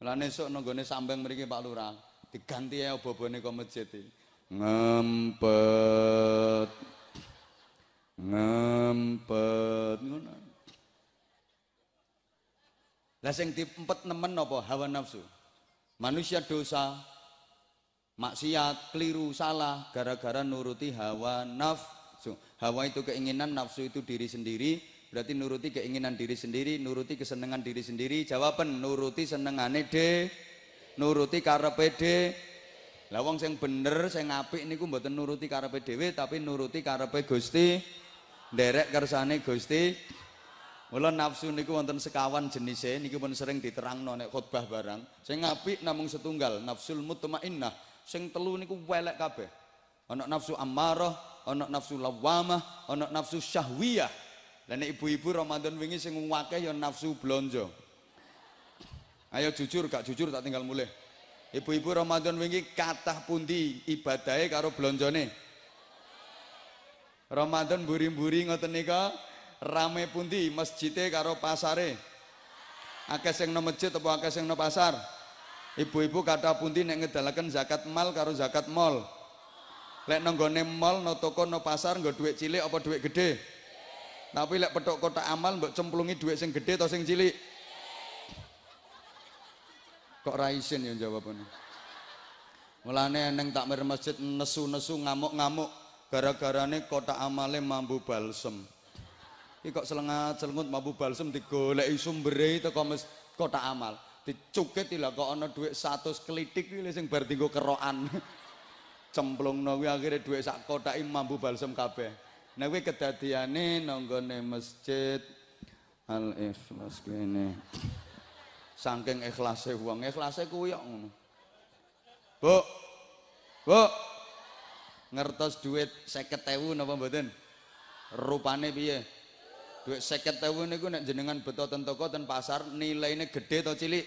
Speaker 1: Lah esuk nanggone sambeng mriki Pak Lurah diganti ya bobone ke masjid ngempet. Ngempet. Ngono lah sing diempet nemen apa hawa nafsu manusia dosa maksiat keliru salah gara-gara nuruti hawa nafsu hawa itu keinginan nafsu itu diri sendiri berarti nuruti keinginan diri sendiri nuruti kesenangan diri sendiri jawaban nuruti senengane de nuruti karepe dhewe. Lah wong sing bener, sing apik niku mboten nuruti karepe dhewe tapi nuruti karepe Gusti. Nderek kersane Gusti. Mula nafsu niku wonten sekawan jenise niki pun sering diterangno nek khotbah barang. Sing apik namung setunggal, nafsul mutmainnah. Sing telu niku welek kabeh. Ana nafsu ammarah, ana nafsu lawamah, ana nafsu syahwiyah. Lah ibu-ibu Ramadan wingi sing akeh ya nafsu blonjo. Ayo jujur gak jujur tak tinggal mulai. Ibu-ibu Ramadan wingi kathah pundi ibadahe karo blonjone. Ramadan buri-buri ngoten nika rame pundi masjide karo pasare. Akeh sing nang masjid apa akeh sing nang pasar? Ibu-ibu kata pundi nek ngedalaken zakat mal karo zakat mall. Lek nang gone mall no toko no pasar nggo dhuwit cilik apa dhuwit gede? Tapi lek petok kotak amal mbok cemplungi dhuwit sing gede atau sing cilik? Kok raisin ya jawabannya? Mulane neng takmir masjid nesu-nesu ngamuk-ngamuk gara-garane kota amale mambu balsem. Iki kok selengat-selengut mambu balsem digoleki sumbere teko kota amal. Dicukit lah kok ana dhuwit 100 kelitik iki sing bar dienggo kerokan. Cemplungno kuwi akhire dhuwit sak kotaki mambu balsem kabeh. Nah kuwi kedadiane nanggone masjid Al Ikhlas kene. Saking ikhlase wong, ikhlase kuwi ngono. Bu. Bu. Ngertos duit 50.000 napa mboten? Rupane piye? Duit seket tahu niku nek jenengan beto ten toko ten pasar nilainya gede atau cilik?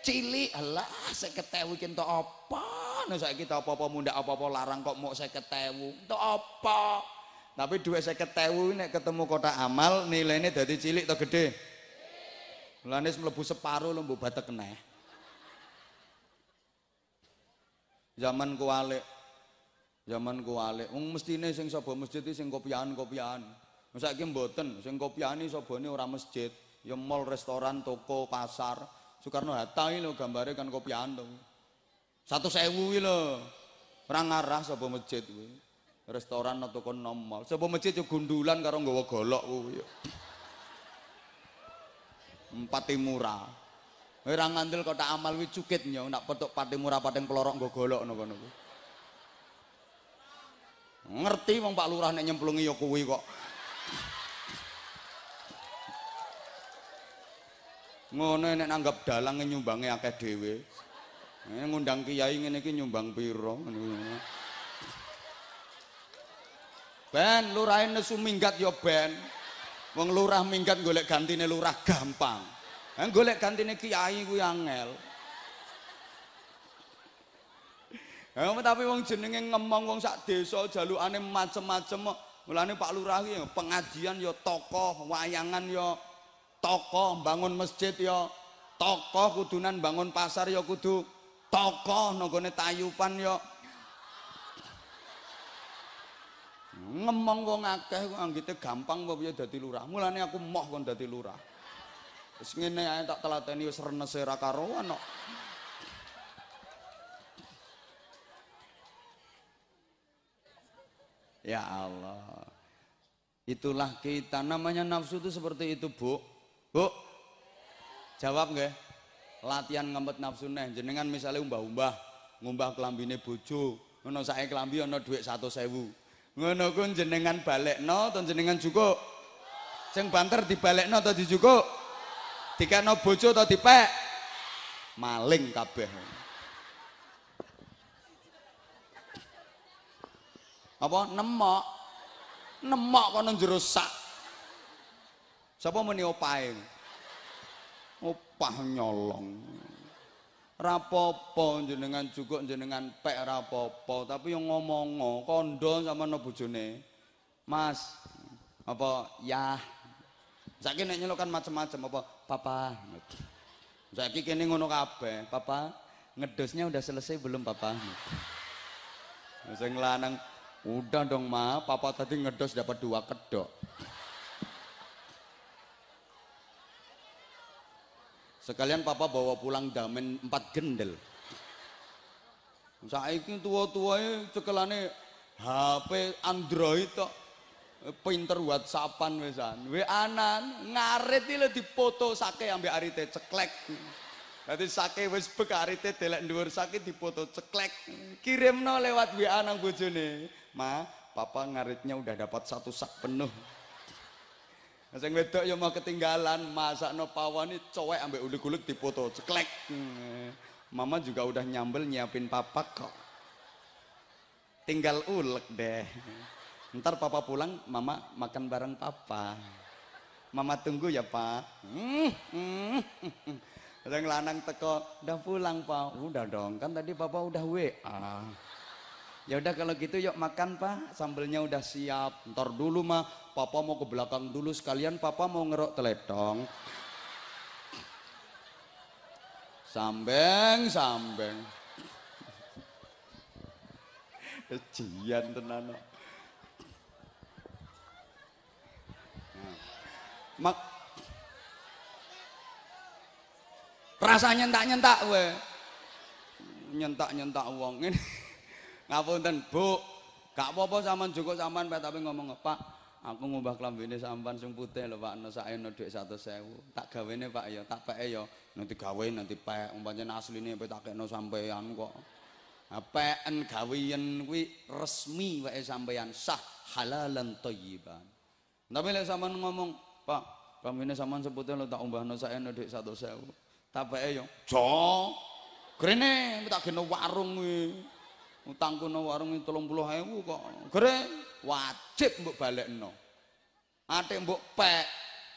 Speaker 1: Cilik, alah seket tahu kita apa? Nah saya kita apa-apa munda apa-apa larang kok mau seket tahu? Itu apa? Tapi duit seket tahu nek ketemu kota amal nilainya dari cilik atau gede? Lanis melebu separuh lho mbok batek neh. Zaman kualik. Zaman kualik. Wong mestine sing sapa masjid iki sing kopian-kopian. Saiki mboten, sing kopiani sabane ora masjid, ya mall, restoran, toko, pasar. Soekarno Hatta iki lho gambare kan kopian to. 100.000 iki lho. Ora ngarah sapa masjid kuwi. Restoran atau toko mall. Sapa masjid yo gundulan karo nggawa golok kuwi. Patimura. Ora ngandel kota amal wi cukit nyo nak petuk Patimura pateng pelorok nggo golok ngono kono Ngerti wong Pak Lurah nek nyemplungi ya kuwi kok. Ngono nek nanggap dalang nyumbange akeh dhewe. ngundang kiai ngene iki nyumbang pira Ben lurahe nesu minggat ya ben. Wong lurah minggat golek gantine lurah gampang. Nah, golek gantine kiai kuwi angel. Ya, tapi wong jenenge ngomong wong sak desa jalukane macem-macem mulane Pak Lurah iki pengajian ya tokoh, wayangan ya tokoh, bangun masjid ya tokoh, kudunan bangun pasar ya kudu tokoh, nggone tayupan ya ngomong wong akeh kok anggite gampang apa ya dadi lurah. Mulane aku moh kon dadi lurah. Wis ngene ae tak telateni wis renese ra karuan kok. Ya Allah. Itulah kita namanya nafsu itu seperti itu, Bu. Bu. Jawab nggih. Latihan ngempet nafsu neh jenengan misalnya umbah-umbah, ngumbah kelambine bojo, ngono sae kelambi ana dhuwit 100.000 ngono ku jenengan balekno to jenengan cukup? Sing banter dibalekno to dicukup? Dikano bojo to dipek? Maling kabeh. Apa? Nemok. Nemok kono jero sak sapa muni opahe opah nyolong. Rapopo jenengan juga jenengan pek rapopo. Tapi yang ngomong kondo sama bojone mas apa ya. Saiki nek nyelukan macam-macam apa papa. Saiki kene ngono kabeh papa. Ngedosnya udah selesai belum papa? Sing lanang udah dong ma. Papa tadi ngedos dapat dua kedok Sekalian papa bawa pulang damen empat gendel. Saiki tua-tuae cekelane HP Android tok. Pinter WhatsAppan wisan. WA-an ngarit iki dipoto sake ambek arite ceklek. Dadi sake wis bek arite delek dhuwur sake dipoto ceklek. Kirimno lewat WA nang bojone. Ma, papa ngaritnya udah dapat satu sak penuh. Sing wedok ya mau ketinggalan masakno pawon iki cowek ambek uleg-uleg dipoto ceklek. Mama juga udah nyambel nyiapin papa kok. Tinggal ulek deh. Ntar papa pulang, mama makan bareng papa. Mama tunggu ya, Pak. Hmm, hmm, hmm. lanang teko, udah pulang, Pak. Udah dong, kan tadi papa udah WA. Ya udah kalau gitu yuk makan pak, sambelnya udah siap. Ntar dulu mah, papa mau ke belakang dulu sekalian papa mau ngerok teledong. Sambeng, sambeng. Jian tenan. Nah. Mak rasanya nyentak-nyentak we. Nyentak-nyentak uang ini. Ngapunten Bu gak apa-apa sampean cukup sampean tapi ngomong Pak aku ngubah klambine sampean sing putih lho Pak ana saene dhuwit 100.000 tak gawene Pak ya tak peke ya nanti gawe nanti pek umpamane asline tak kekno sampean kok Apaan gawean kuwi resmi wae sampean sah halalan thayyiban. Tapi lek sampean ngomong, Pak, kambine sampean seputih lho tak umbahno saene dhuwit 100.000. Tak peke yo, "Jo, grene tak geno warung kuwi." Utangku no warung itu telung puluh ewu kok gere wajib mbok balik no Atik mbok pek,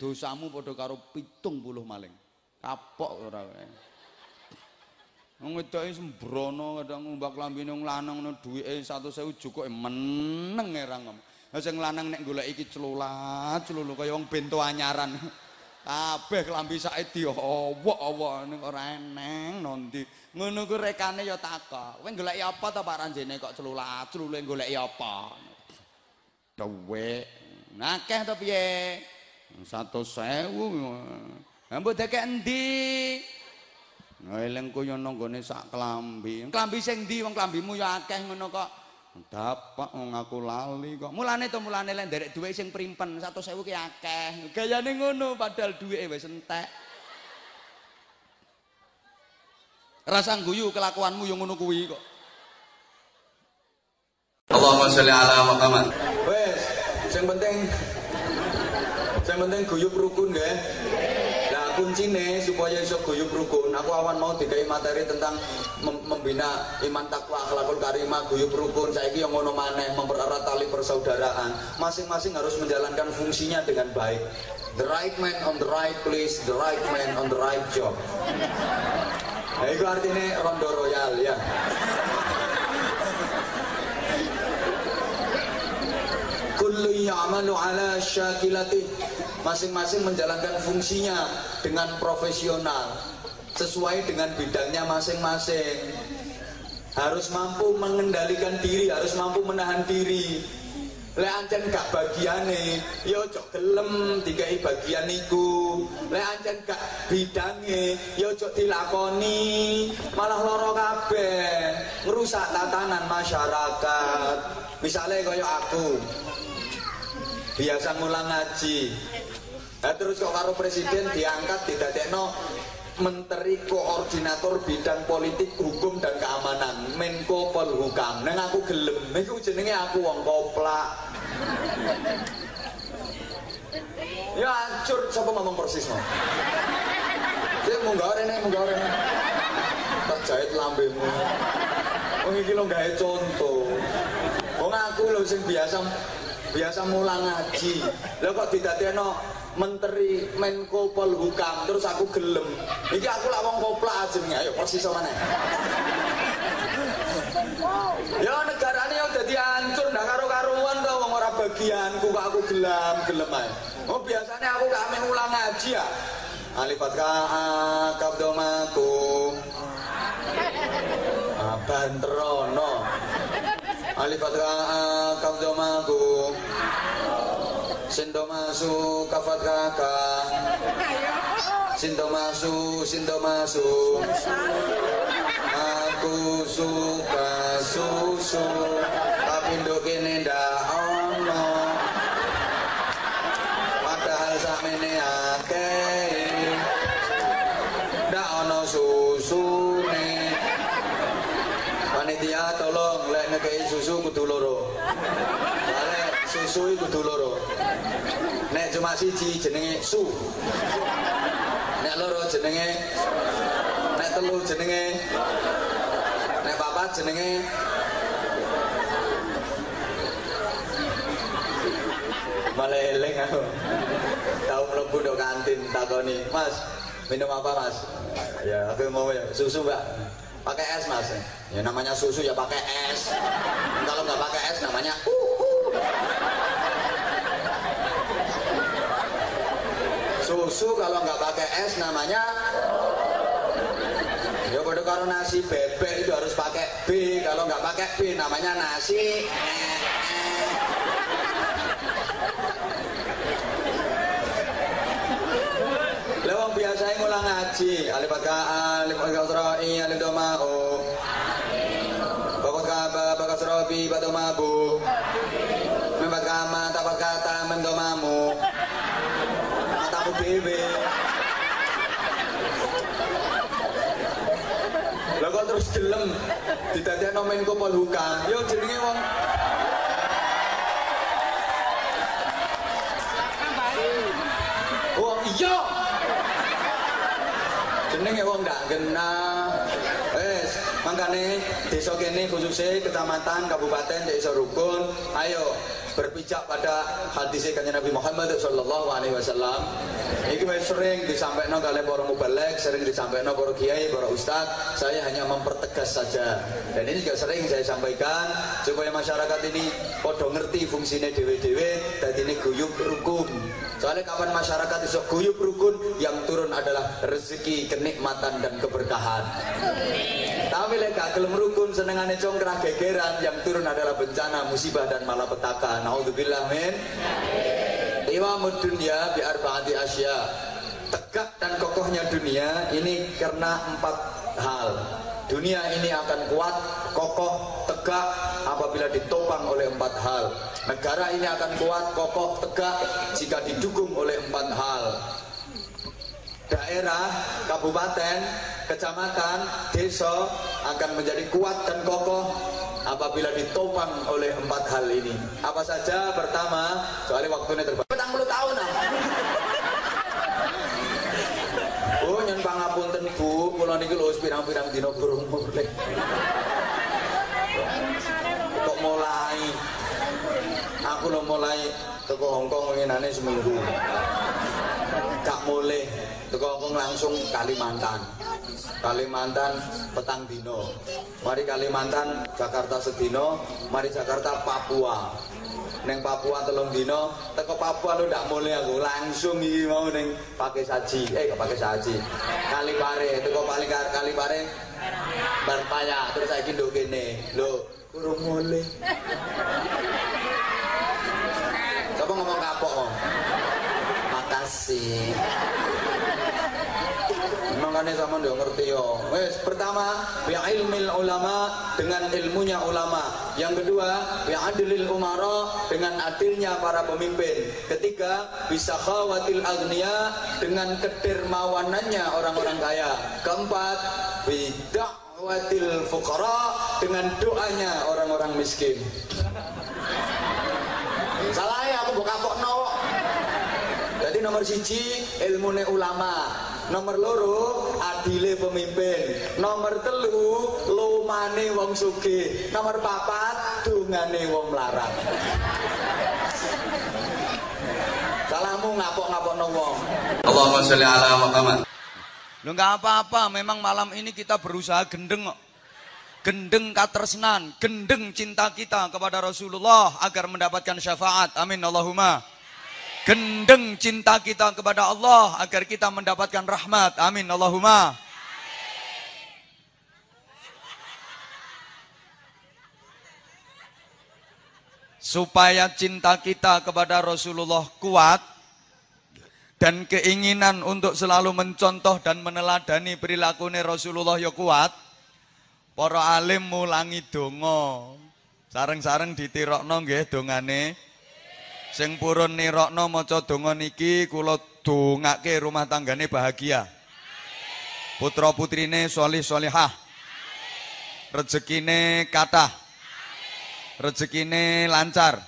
Speaker 1: dosamu padha karo 70 maling. Kapok ora kowe. Wong wedoke sembrono kadang ngumbak lambene wong lanang no duwike 100.000 jukuke meneng erang. Lah sing lanang nek golek iki celulat, celulu kaya wong bento anyaran. Kabeh klambi sake diowok-owok ning ora eneng nondi. Ngono ku rekane ya takok. Kowe goleki apa ta Pak Ranjene kok celulat, celule goleki apa? Duwe. Nakeh to piye? 100.000. Mbok dek endi? Ngeling ku yo nonggone sak klambi. Klambi sing ndi wong klambimu ya akeh ngono kok. Dapak wong aku lali kok. Mulane to mulane lek nderek dhuwit sing primpen 100.000 ki akeh. Gayane ngono padahal dhuwite wis entek. Rasa guyu kelakuanmu yo ngono kuwi kok.
Speaker 2: Allahumma sholli ala Muhammad.
Speaker 1: Wes, sing penting sing penting guyub rukun nggih kuncine supaya iso guyub rukun aku awan mau dikai materi tentang mem membina iman takwa akhlakul karimah guyub rukun saiki yang ngono maneh mempererat tali persaudaraan. Masing-masing harus menjalankan fungsinya dengan baik. The right man on the right place the right man on the right job. Nah itu artinya rondo royal ya. Kullu ya'malu ala syakilatih masing-masing menjalankan fungsinya dengan profesional sesuai dengan bidangnya masing-masing. Harus mampu mengendalikan diri harus mampu menahan diri. Lek ancen gak bagiane yo ya cok gelem dikai bagian niku lek ancen gak yo ya cok dilakoni. Malah loro kabeh ngerusak tatanan masyarakat. Misalnya kaya aku biasa ngulang ngaji Nah, terus kok karo presiden diangkat tidak tekno Menteri Koordinator Bidang Politik Hukum dan Keamanan Menko Polhukam. Neng aku gelem Iku jenenge aku wong koplak. Ya hancur. Siapa ngomong persis mau mau gak rene mau gak rene Tak jahit lambemu. Wong iki lo gak contoh Wong aku lo sing biasa biasa mulang ngaji. Lo kok tidak tekno Menteri Menko Polhukam terus aku gelem. Iki aku lak wong kopla jenenge ayo persis mana ya negarane yo dadi hancur ndak karo-karuan to wong ora bagianku kok aku gelam gelem ae. Oh biasanya aku gak ame ulang ngaji ya. Alifat ka kabdomaku abantrono alifat ka kabdomaku Sinto masu kafat kaka Sinto masu, sinto masu. Aku suka susu Tolong lek ngekei susu kudu loro. Susu kudu loro. Nek cuma siji jenenge su. Nek loro jenenge nek telu jenenge nek papat jenenge malah eling aku. Tahu mlebu do kantin takoni. Mas minum apa mas? Ya aku mau ya susu mbak pakai es mas. Ya namanya susu ya pakai es kalau nggak pakai es namanya uh, uh. susu kalau nggak pakai es namanya ya kalau nasi bebek itu harus pakai B. Kalau nggak pakai B namanya nasi Lewang ngaji alif ka alif ka srai alif doma o Bapak kaba bapak srobi batu mabu Membat kama tapak kata mendomamu aku dhewe. Lah kok terus gelem didadekno Menko Polhukam. Yo jenenge Wong Jenenge wong ndak genah. Wes, Makanya desa kene khususnya kecamatan, kabupaten, desa rukun, ayo berpijak pada hadis kanjeng Nabi Muhammad sallallahu alaihi wasallam. Iki sering disampaikan oleh para mubalek, sering disampaikan para kiai, para ustaz. Saya hanya mempertegas saja. Dan ini juga sering saya sampaikan supaya masyarakat ini podo ngerti fungsinya dewe-dewe dan ini guyup rukun. Soalnya kapan masyarakat isok guyup rukun yang turun adalah rezeki, kenikmatan dan keberkahan. Tapi lek gak gelem rukun senengane congkrah gegeran yang turun adalah bencana, musibah dan malapetaka. Nauzubillah min. Iwamud dunya bi arba'ati asya. Tegak dan kokohnya dunia ini karena empat hal. Dunia ini akan kuat, kokoh, tegak apabila ditopang oleh empat hal. Negara ini akan kuat, kokoh, tegak jika didukung oleh empat hal daerah, kabupaten, kecamatan, desa akan menjadi kuat dan kokoh apabila ditopang oleh empat hal ini. Apa saja? Pertama, soalnya waktunya terbatas. Petang puluh tahun ah. Oh, nyen pangapunten Bu, kula niki lho pirang-pirang dina burung mulai. Kok mulai? Aku lo mulai teko Hongkong ngenane seminggu. Gak mulai teko Hongkong langsung Kalimantan. Kalimantan petang dino. Mari Kalimantan Jakarta sedino, mari Jakarta Papua. Neng Papua telung dino, teko Papua lu ndak mulai aku langsung iki mau neng pakai saji, eh gak pakai saji. Kalipare, teko paling Kalipare Barpaya, terus saiki nduk kene. Lho, kurung mulai. Coba ngomong kapok. Makasih. Makanya sama dia ngerti yo. Wes pertama bi ilmil ulama dengan ilmunya ulama. Yang kedua bi adilil umara dengan adilnya para pemimpin. Ketiga bisa khawatil agnia dengan kedermawanannya orang-orang kaya. Keempat bi da'watil fuqara dengan doanya orang-orang miskin. Salah ya aku buka kok no. Jadi nomor siji ilmune ulama, nomor loro adile pemimpin, nomor telu lumane wong sugih, nomor papat dungane wong larang. Salahmu ngapok-ngapok no wong.
Speaker 2: Allahumma sholli ala Muhammad.
Speaker 1: Lu nggak apa-apa, memang malam ini kita berusaha gendeng kok. Gendeng katresnan, gendeng cinta kita kepada Rasulullah agar mendapatkan syafaat. Amin Allahumma. Gendeng cinta kita kepada Allah agar kita mendapatkan rahmat. Amin Allahumma. Supaya cinta kita kepada Rasulullah kuat dan keinginan untuk selalu mencontoh dan meneladani perilaku Rasulullah ya kuat. Para alim mulangi donga. Sareng-sareng ditirokno nggih dongane. Sing purun nirokno maca donga niki kula dongake rumah tanggane bahagia. Putra putrine solih solihah. Rezekine kathah. Rezekine lancar.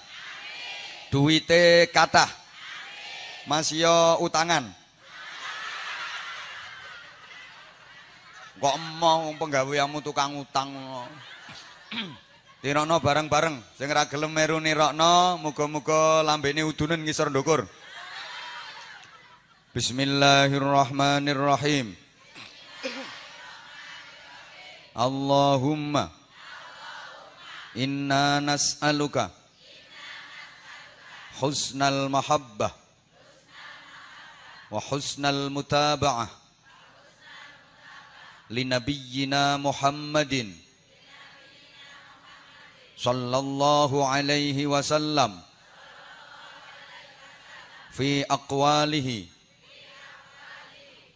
Speaker 1: Duwite kathah. Masya utangan. Kok mau penggaweanmu tukang utang. Tirokno bareng-bareng. Sing ora gelem meru nirokno, muga-muga lambene udunen ngisor ndukur. Bismillahirrahmanirrahim. Allahumma inna nas'aluka husnal mahabbah wa husnal mutaba'ah linabiyyina Muhammadin sallallahu alaihi wasallam. Fi aqwalihi.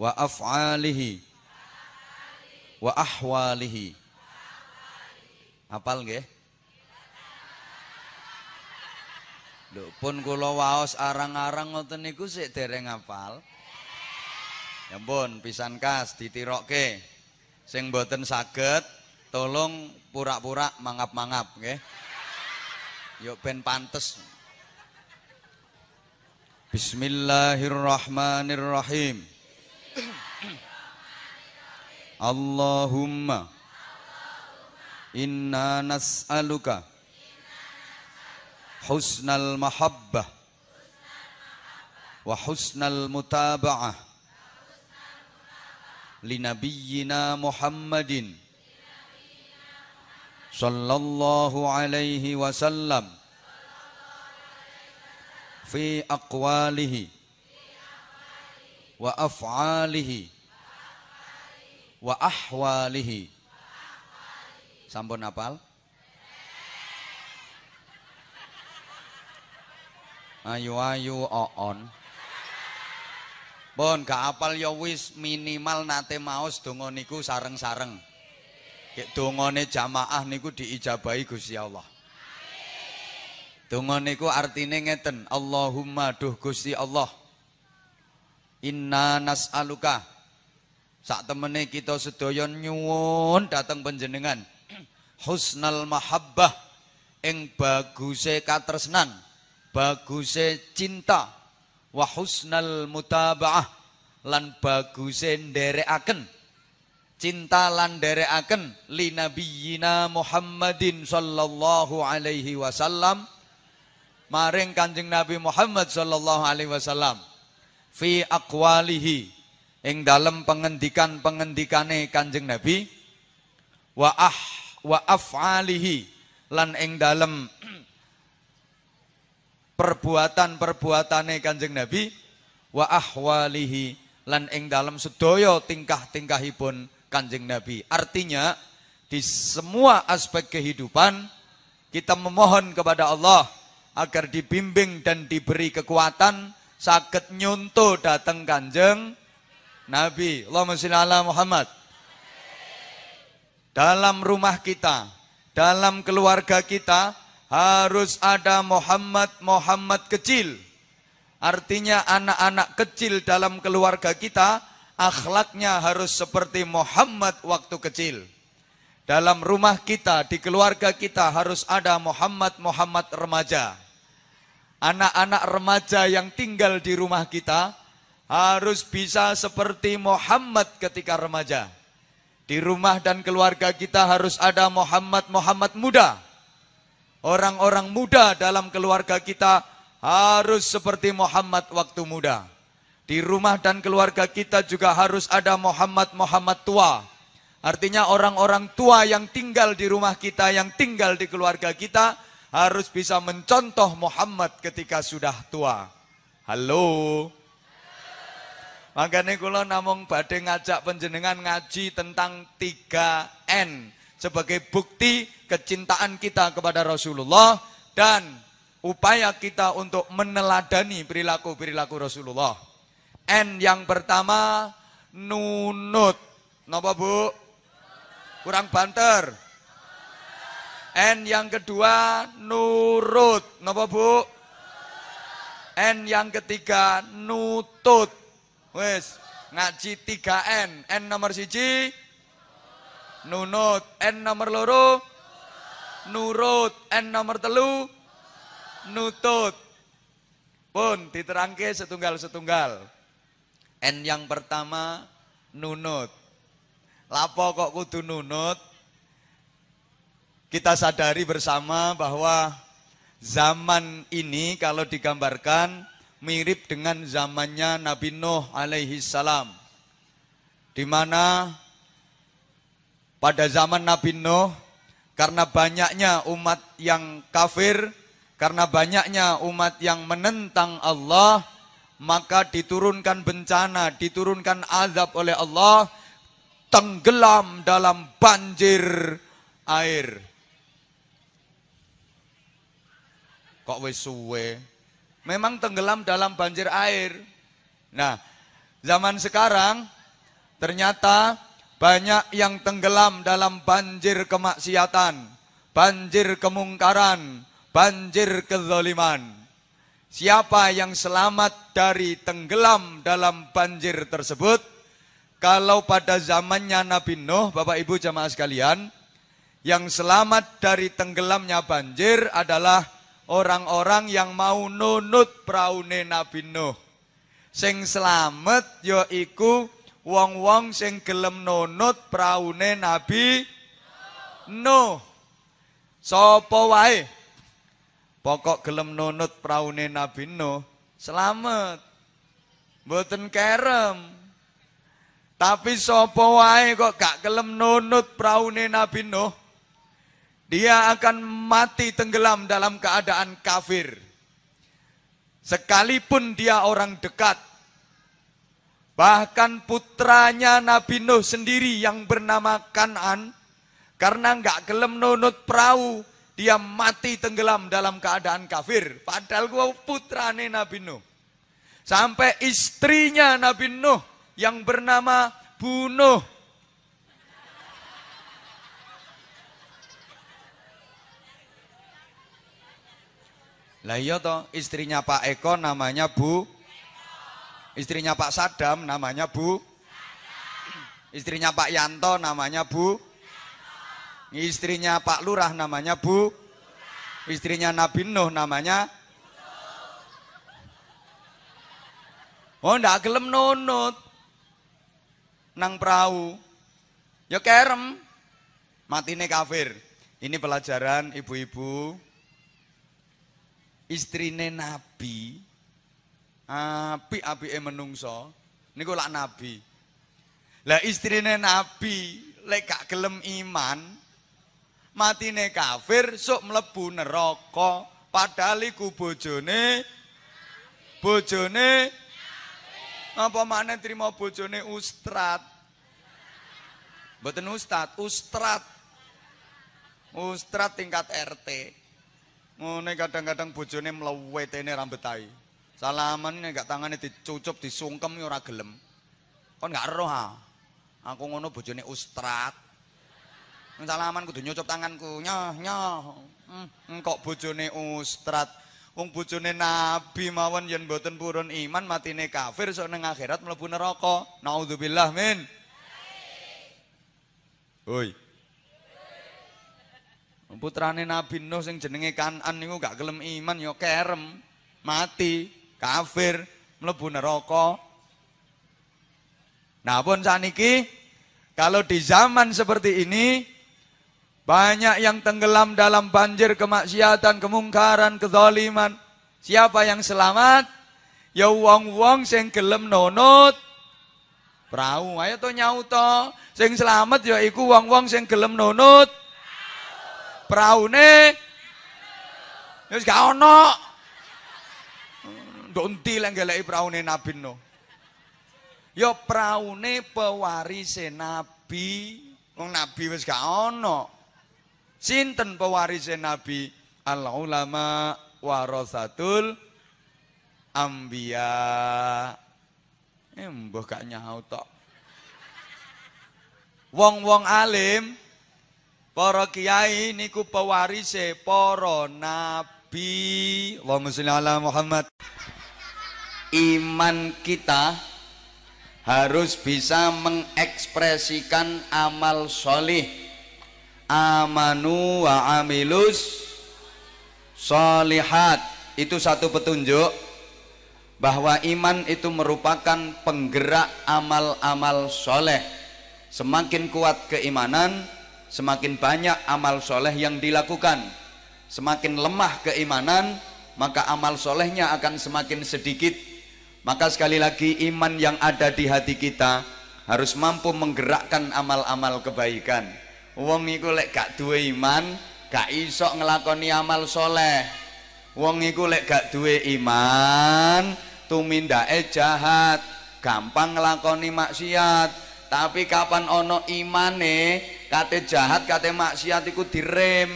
Speaker 1: Wa af'alihi. Wa ahwalihi. Apal nggih? Lho pun kula waos arang-arang ngoten niku sik dereng apal Ya pun pisan kas ditirokke. Sing mboten saged tolong pura-pura mangap-mangap nggih. Yuk ben pantes. Bismillahirrahmanirrahim. Allahumma Inna nas'aluka husnal mahabbah wa husnal mutaba'ah linabiyyina Muhammadin sallallahu alaihi wasallam fi aqwalihi wa af'alihi wa ahwalihi Sampun apal? Ayu-ayu oon. Pun gak apal ya wis minimal nate maos donga niku sareng-sareng. Dongane jamaah niku diijabahi Gusti Allah. Donga niku artine ngeten, Allahumma duh Gusti Allah. Inna nas'aluka. Sak temene kita sedaya nyuwun dateng panjenengan. Husnal mahabbah. Ing baguse katresnan. Baguse cinta. Wa husnal mutabaah. Lan baguse nderekaken cinta lan nderekaken li nabiyina Muhammadin sallallahu alaihi wasallam maring Kanjeng Nabi Muhammad sallallahu alaihi wasallam fi aqwalihi ing dalem pengendikan-pengendikane Kanjeng Nabi wa ah wa af'alihi lan ing dalem perbuatan-perbuatane Kanjeng Nabi wa ahwalihi lan ing dalem sedaya tingkah-tingkahipun Kanjeng Nabi. Artinya di semua aspek kehidupan kita memohon kepada Allah agar dibimbing dan diberi kekuatan sakit nyunto datang Kanjeng Nabi. Allahumma sholli ala Muhammad dalam rumah kita, dalam keluarga kita harus ada Muhammad-Muhammad kecil. Artinya anak-anak kecil dalam keluarga kita akhlaknya harus seperti Muhammad waktu kecil. Dalam rumah kita, di keluarga kita harus ada Muhammad-Muhammad remaja. Anak-anak remaja yang tinggal di rumah kita harus bisa seperti Muhammad ketika remaja. Di rumah dan keluarga kita harus ada Muhammad-Muhammad muda. Orang-orang muda dalam keluarga kita harus seperti Muhammad waktu muda. Di rumah dan keluarga kita juga harus ada Muhammad-Muhammad tua. Artinya orang-orang tua yang tinggal di rumah kita, yang tinggal di keluarga kita, harus bisa mencontoh Muhammad ketika sudah tua. Halo. Makanya kula namung badhe ngajak penjenengan ngaji tentang 3N sebagai bukti kecintaan kita kepada Rasulullah dan upaya kita untuk meneladani perilaku-perilaku Rasulullah. N yang pertama nunut. Napa Bu? Kurang banter. N yang kedua nurut. Napa Bu? N yang ketiga nutut. Wes, ngaji 3N. N nomor siji nunut, N nomor loro nurut, N nomor telu nutut. Pun diterangke setunggal-setunggal. N yang pertama nunut. Lapo kok kudu nunut? Kita sadari bersama bahwa zaman ini kalau digambarkan mirip dengan zamannya Nabi Nuh alaihi salam. Di mana pada zaman Nabi Nuh karena banyaknya umat yang kafir, karena banyaknya umat yang menentang Allah, maka diturunkan bencana, diturunkan azab oleh Allah, tenggelam dalam banjir air. Kok wis suwe? memang tenggelam dalam banjir air. Nah, zaman sekarang ternyata banyak yang tenggelam dalam banjir kemaksiatan, banjir kemungkaran, banjir kezaliman. Siapa yang selamat dari tenggelam dalam banjir tersebut? Kalau pada zamannya Nabi Nuh, Bapak Ibu jamaah sekalian, yang selamat dari tenggelamnya banjir adalah orang-orang yang mau nunut praune Nabi Nuh. Sing selamat ya iku wong-wong sing gelem nunut praune Nabi Nuh. Sapa wae pokok gelem nunut praune Nabi Nuh, selamat. Mboten kerem. Tapi sapa wae kok gak gelem nunut praune Nabi Nuh, dia akan mati tenggelam dalam keadaan kafir. Sekalipun dia orang dekat, Bahkan putranya Nabi Nuh sendiri yang bernama Kanan, karena nggak gelem nunut perahu, dia mati tenggelam dalam keadaan kafir. Padahal gua putrane Nabi Nuh. Sampai istrinya Nabi Nuh yang bernama Bunuh. Lah iya toh, istrinya Pak Eko namanya Bu Istrinya Pak Sadam namanya Bu. Istrinya Pak Yanto namanya Bu. Istrinya Pak Lurah namanya Bu. Istrinya Nabi Nuh namanya Oh ndak gelem nunut nang perahu. Ya kerem. Matine kafir. Ini pelajaran ibu-ibu. Istrine Nabi api-apike menungso niku lak nabi. Lah istrine nabi lek gak gelem iman matine kafir sok mlebu neraka padahal iku bojone bojone apa makna terima bojone ustad Mboten ustad, ustad. Ustad tingkat RT. Ngene kadang-kadang bojone mlewetene rambut tai. Salaman gak tangannya dicucup, disungkem ora gelem. Kon gak roh ha. Aku ngono bojone ustad. Salaman kudu nyucup tanganku. Nyoh, nyoh. Hmm, kok bojone ustad. Wong bojone nabi mawon yen mboten purun iman matine kafir sok ning akhirat mlebu neraka. Nauzubillah min. Hoi. Putrane Nabi Nuh sing jenenge Kanan niku gak gelem iman ya kerem, mati kafir, mlebu neraka. Nah pun saniki kalau di zaman seperti ini banyak yang tenggelam dalam banjir kemaksiatan, kemungkaran, kezaliman. Siapa yang selamat? Ya wong-wong sing gelem nonot perahu. Ayo to nyauto. Sing selamat ya iku wong-wong sing gelem nonot praune. Wis gak ono donti lek geleki praune Nabi Nuh. Ya praune pewarise Nabi. Wong Nabi wis gak ana. Sinten pewarise Nabi? Al ulama warasatul ambia. Eh mbah gak nyaut tok. Wong-wong alim para kiai niku pewarise para nabi. Sholli ala Muhammad iman kita harus bisa mengekspresikan amal solih amanu wa amilus solihat. Itu satu petunjuk bahwa iman itu merupakan penggerak amal-amal soleh. Semakin kuat keimanan semakin banyak amal soleh yang dilakukan. Semakin lemah keimanan maka amal solehnya akan semakin sedikit. Maka sekali lagi iman yang ada di hati kita harus mampu menggerakkan amal-amal kebaikan. Wong iku lek gak duwe iman, gak iso ngelakoni amal soleh. Wong iku lek gak duwe iman, tumindake jahat, gampang ngelakoni maksiat. Tapi kapan ono imane, kate jahat, kate maksiat iku direm.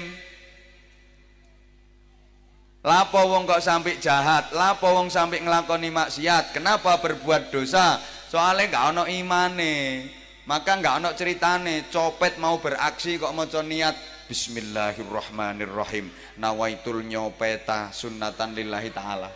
Speaker 1: Lapo wong kok sampai jahat, lapo wong sampai ngelakoni maksiat. Kenapa berbuat dosa? Soalnya nggak ono imane. Maka nggak ono ceritane. Copet mau beraksi kok mau niat Bismillahirrahmanirrahim. Nawaitul nyopeta sunnatan lillahi ta'ala.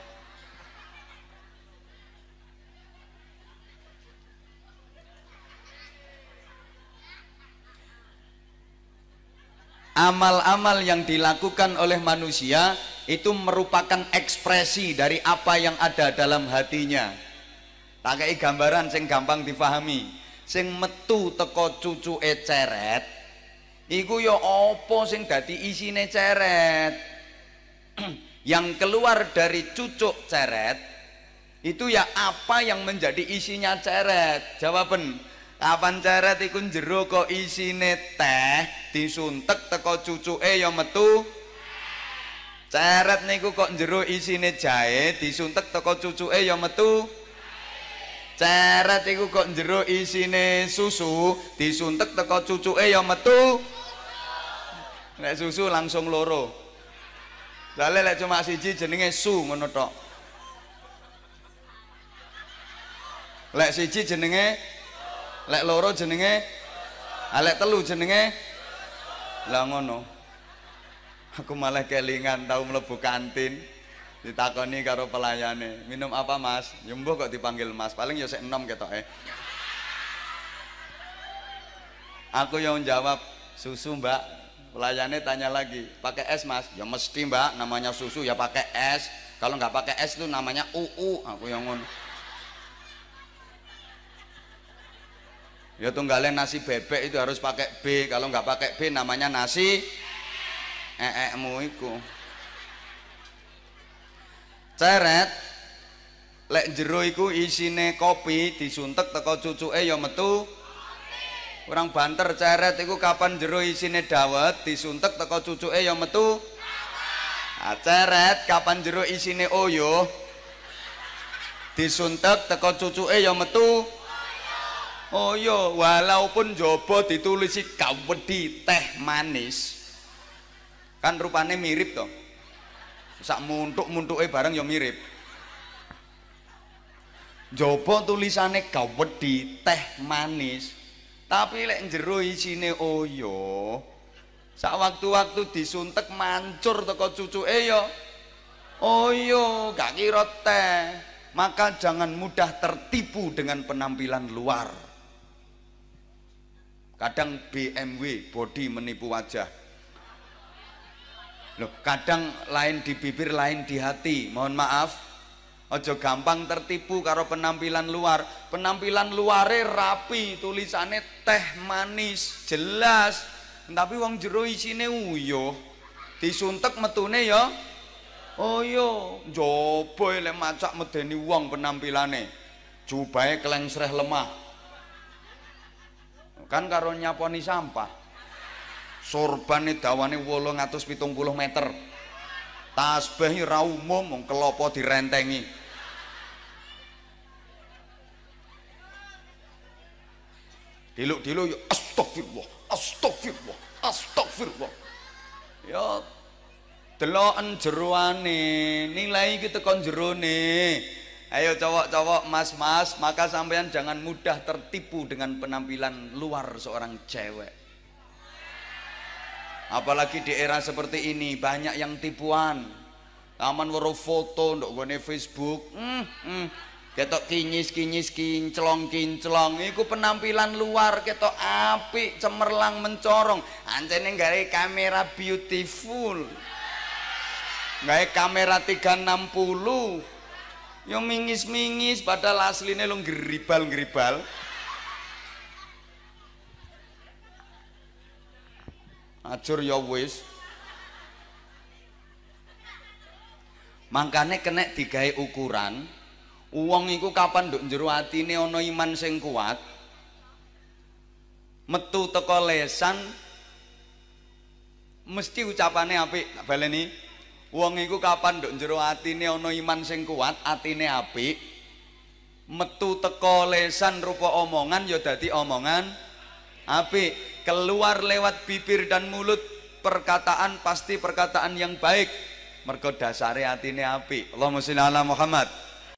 Speaker 1: Amal-amal yang dilakukan oleh manusia itu merupakan ekspresi dari apa yang ada dalam hatinya tak gambaran sing gampang difahami sing metu teko cucu eceret iku ya apa sing dadi isine ceret? Yang keluar dari cucuk ceret itu ya apa yang menjadi isinya ceret? Jawaban kapan ceret iku jero kok isine teh disuntek teko cucuke ya metu? Ceret niku kok jero isine jahe disuntek teko cucuke ya metu ceret iku kok jero isine susu disuntek teko cucuke ya metu. Nek susu langsung loro. Lha lek cuma siji jenenge su ngono tok. Lek siji jenenge lek loro jenenge lek telu jenenge lah ngono. Aku malah kelingan tahu mlebu kantin ditakoni karo pelayane. Minum apa mas? Yumbo kok dipanggil mas. Paling ya enom ketoke. Aku yang jawab susu mbak. Pelayane tanya lagi pakai es mas? Ya mesti mbak. Namanya susu ya pakai es. Kalau nggak pakai es itu namanya uu. Aku yang ngono. Ya tunggalin nasi bebek itu harus pakai B. Kalau nggak pakai B namanya nasi ee-mu iku ceret lek jero iku isine kopi disuntek teko cucuke ya metu. Kurang banter ceret. Iku kapan jero isine dawet disuntek teko cucuke ya metu? Nah, ceret kapan jero isine oyo disuntek teko cucuke ya metu? Oh iya, walaupun jobo ditulisi kawedi teh manis. Kan rupane mirip toh. Sak muntuk-muntuke bareng ya mirip. Jobo tulisane kawedi teh manis. Tapi lek jero isine oyo. Sak waktu-waktu disuntek mancur teko cucuke ya. Oyo, gak kira teh. Maka jangan mudah tertipu dengan penampilan luar kadang BMW body menipu wajah loh kadang lain di bibir lain di hati. Mohon maaf. Ojo gampang tertipu karo penampilan luar. Penampilan luare rapi tulisannya teh manis jelas. Tapi wong jero isine uyo disuntek metune ya. Oh yo jobo lek macak medeni wong penampilane. Jubahe sreh lemah. Kan karo nyaponi sampah sorban dawane 870 meter. Tasbih ra umum mung kelopo direntengi. Diluk-diluk ya astagfirullah astagfirullah astagfirullah. Ya deloken jeroane nilai iki tekan jerone. Ayo cowok-cowok, mas-mas, maka sampean jangan mudah tertipu dengan penampilan luar seorang cewek. Apalagi di era seperti ini banyak yang tipuan. Taman waro foto ndok gone Facebook. Hmm, hmm. Ketok kinyis-kinyis kinclong-kinclong iku penampilan luar ketok apik, cemerlang mencorong. Ancene gawe kamera beautiful. Gawe kamera 360 Yo mingis-mingis padahal aslinya lo geribal-geribal. Acur ya wis. Mangkane kena digawe ukuran, uang iku kapan nduk jero atine ana iman sing kuat. Metu teko lesan mesti ucapane apik, tak baleni. Wong iku kapan nduk jero atine ana iman sing kuat, atine apik. Metu teko lesan rupa omongan ya dadi omongan apik. Keluar lewat bibir dan mulut perkataan pasti perkataan yang baik. Mergo dasare atine apik. Allahumma sholli ala Muhammad.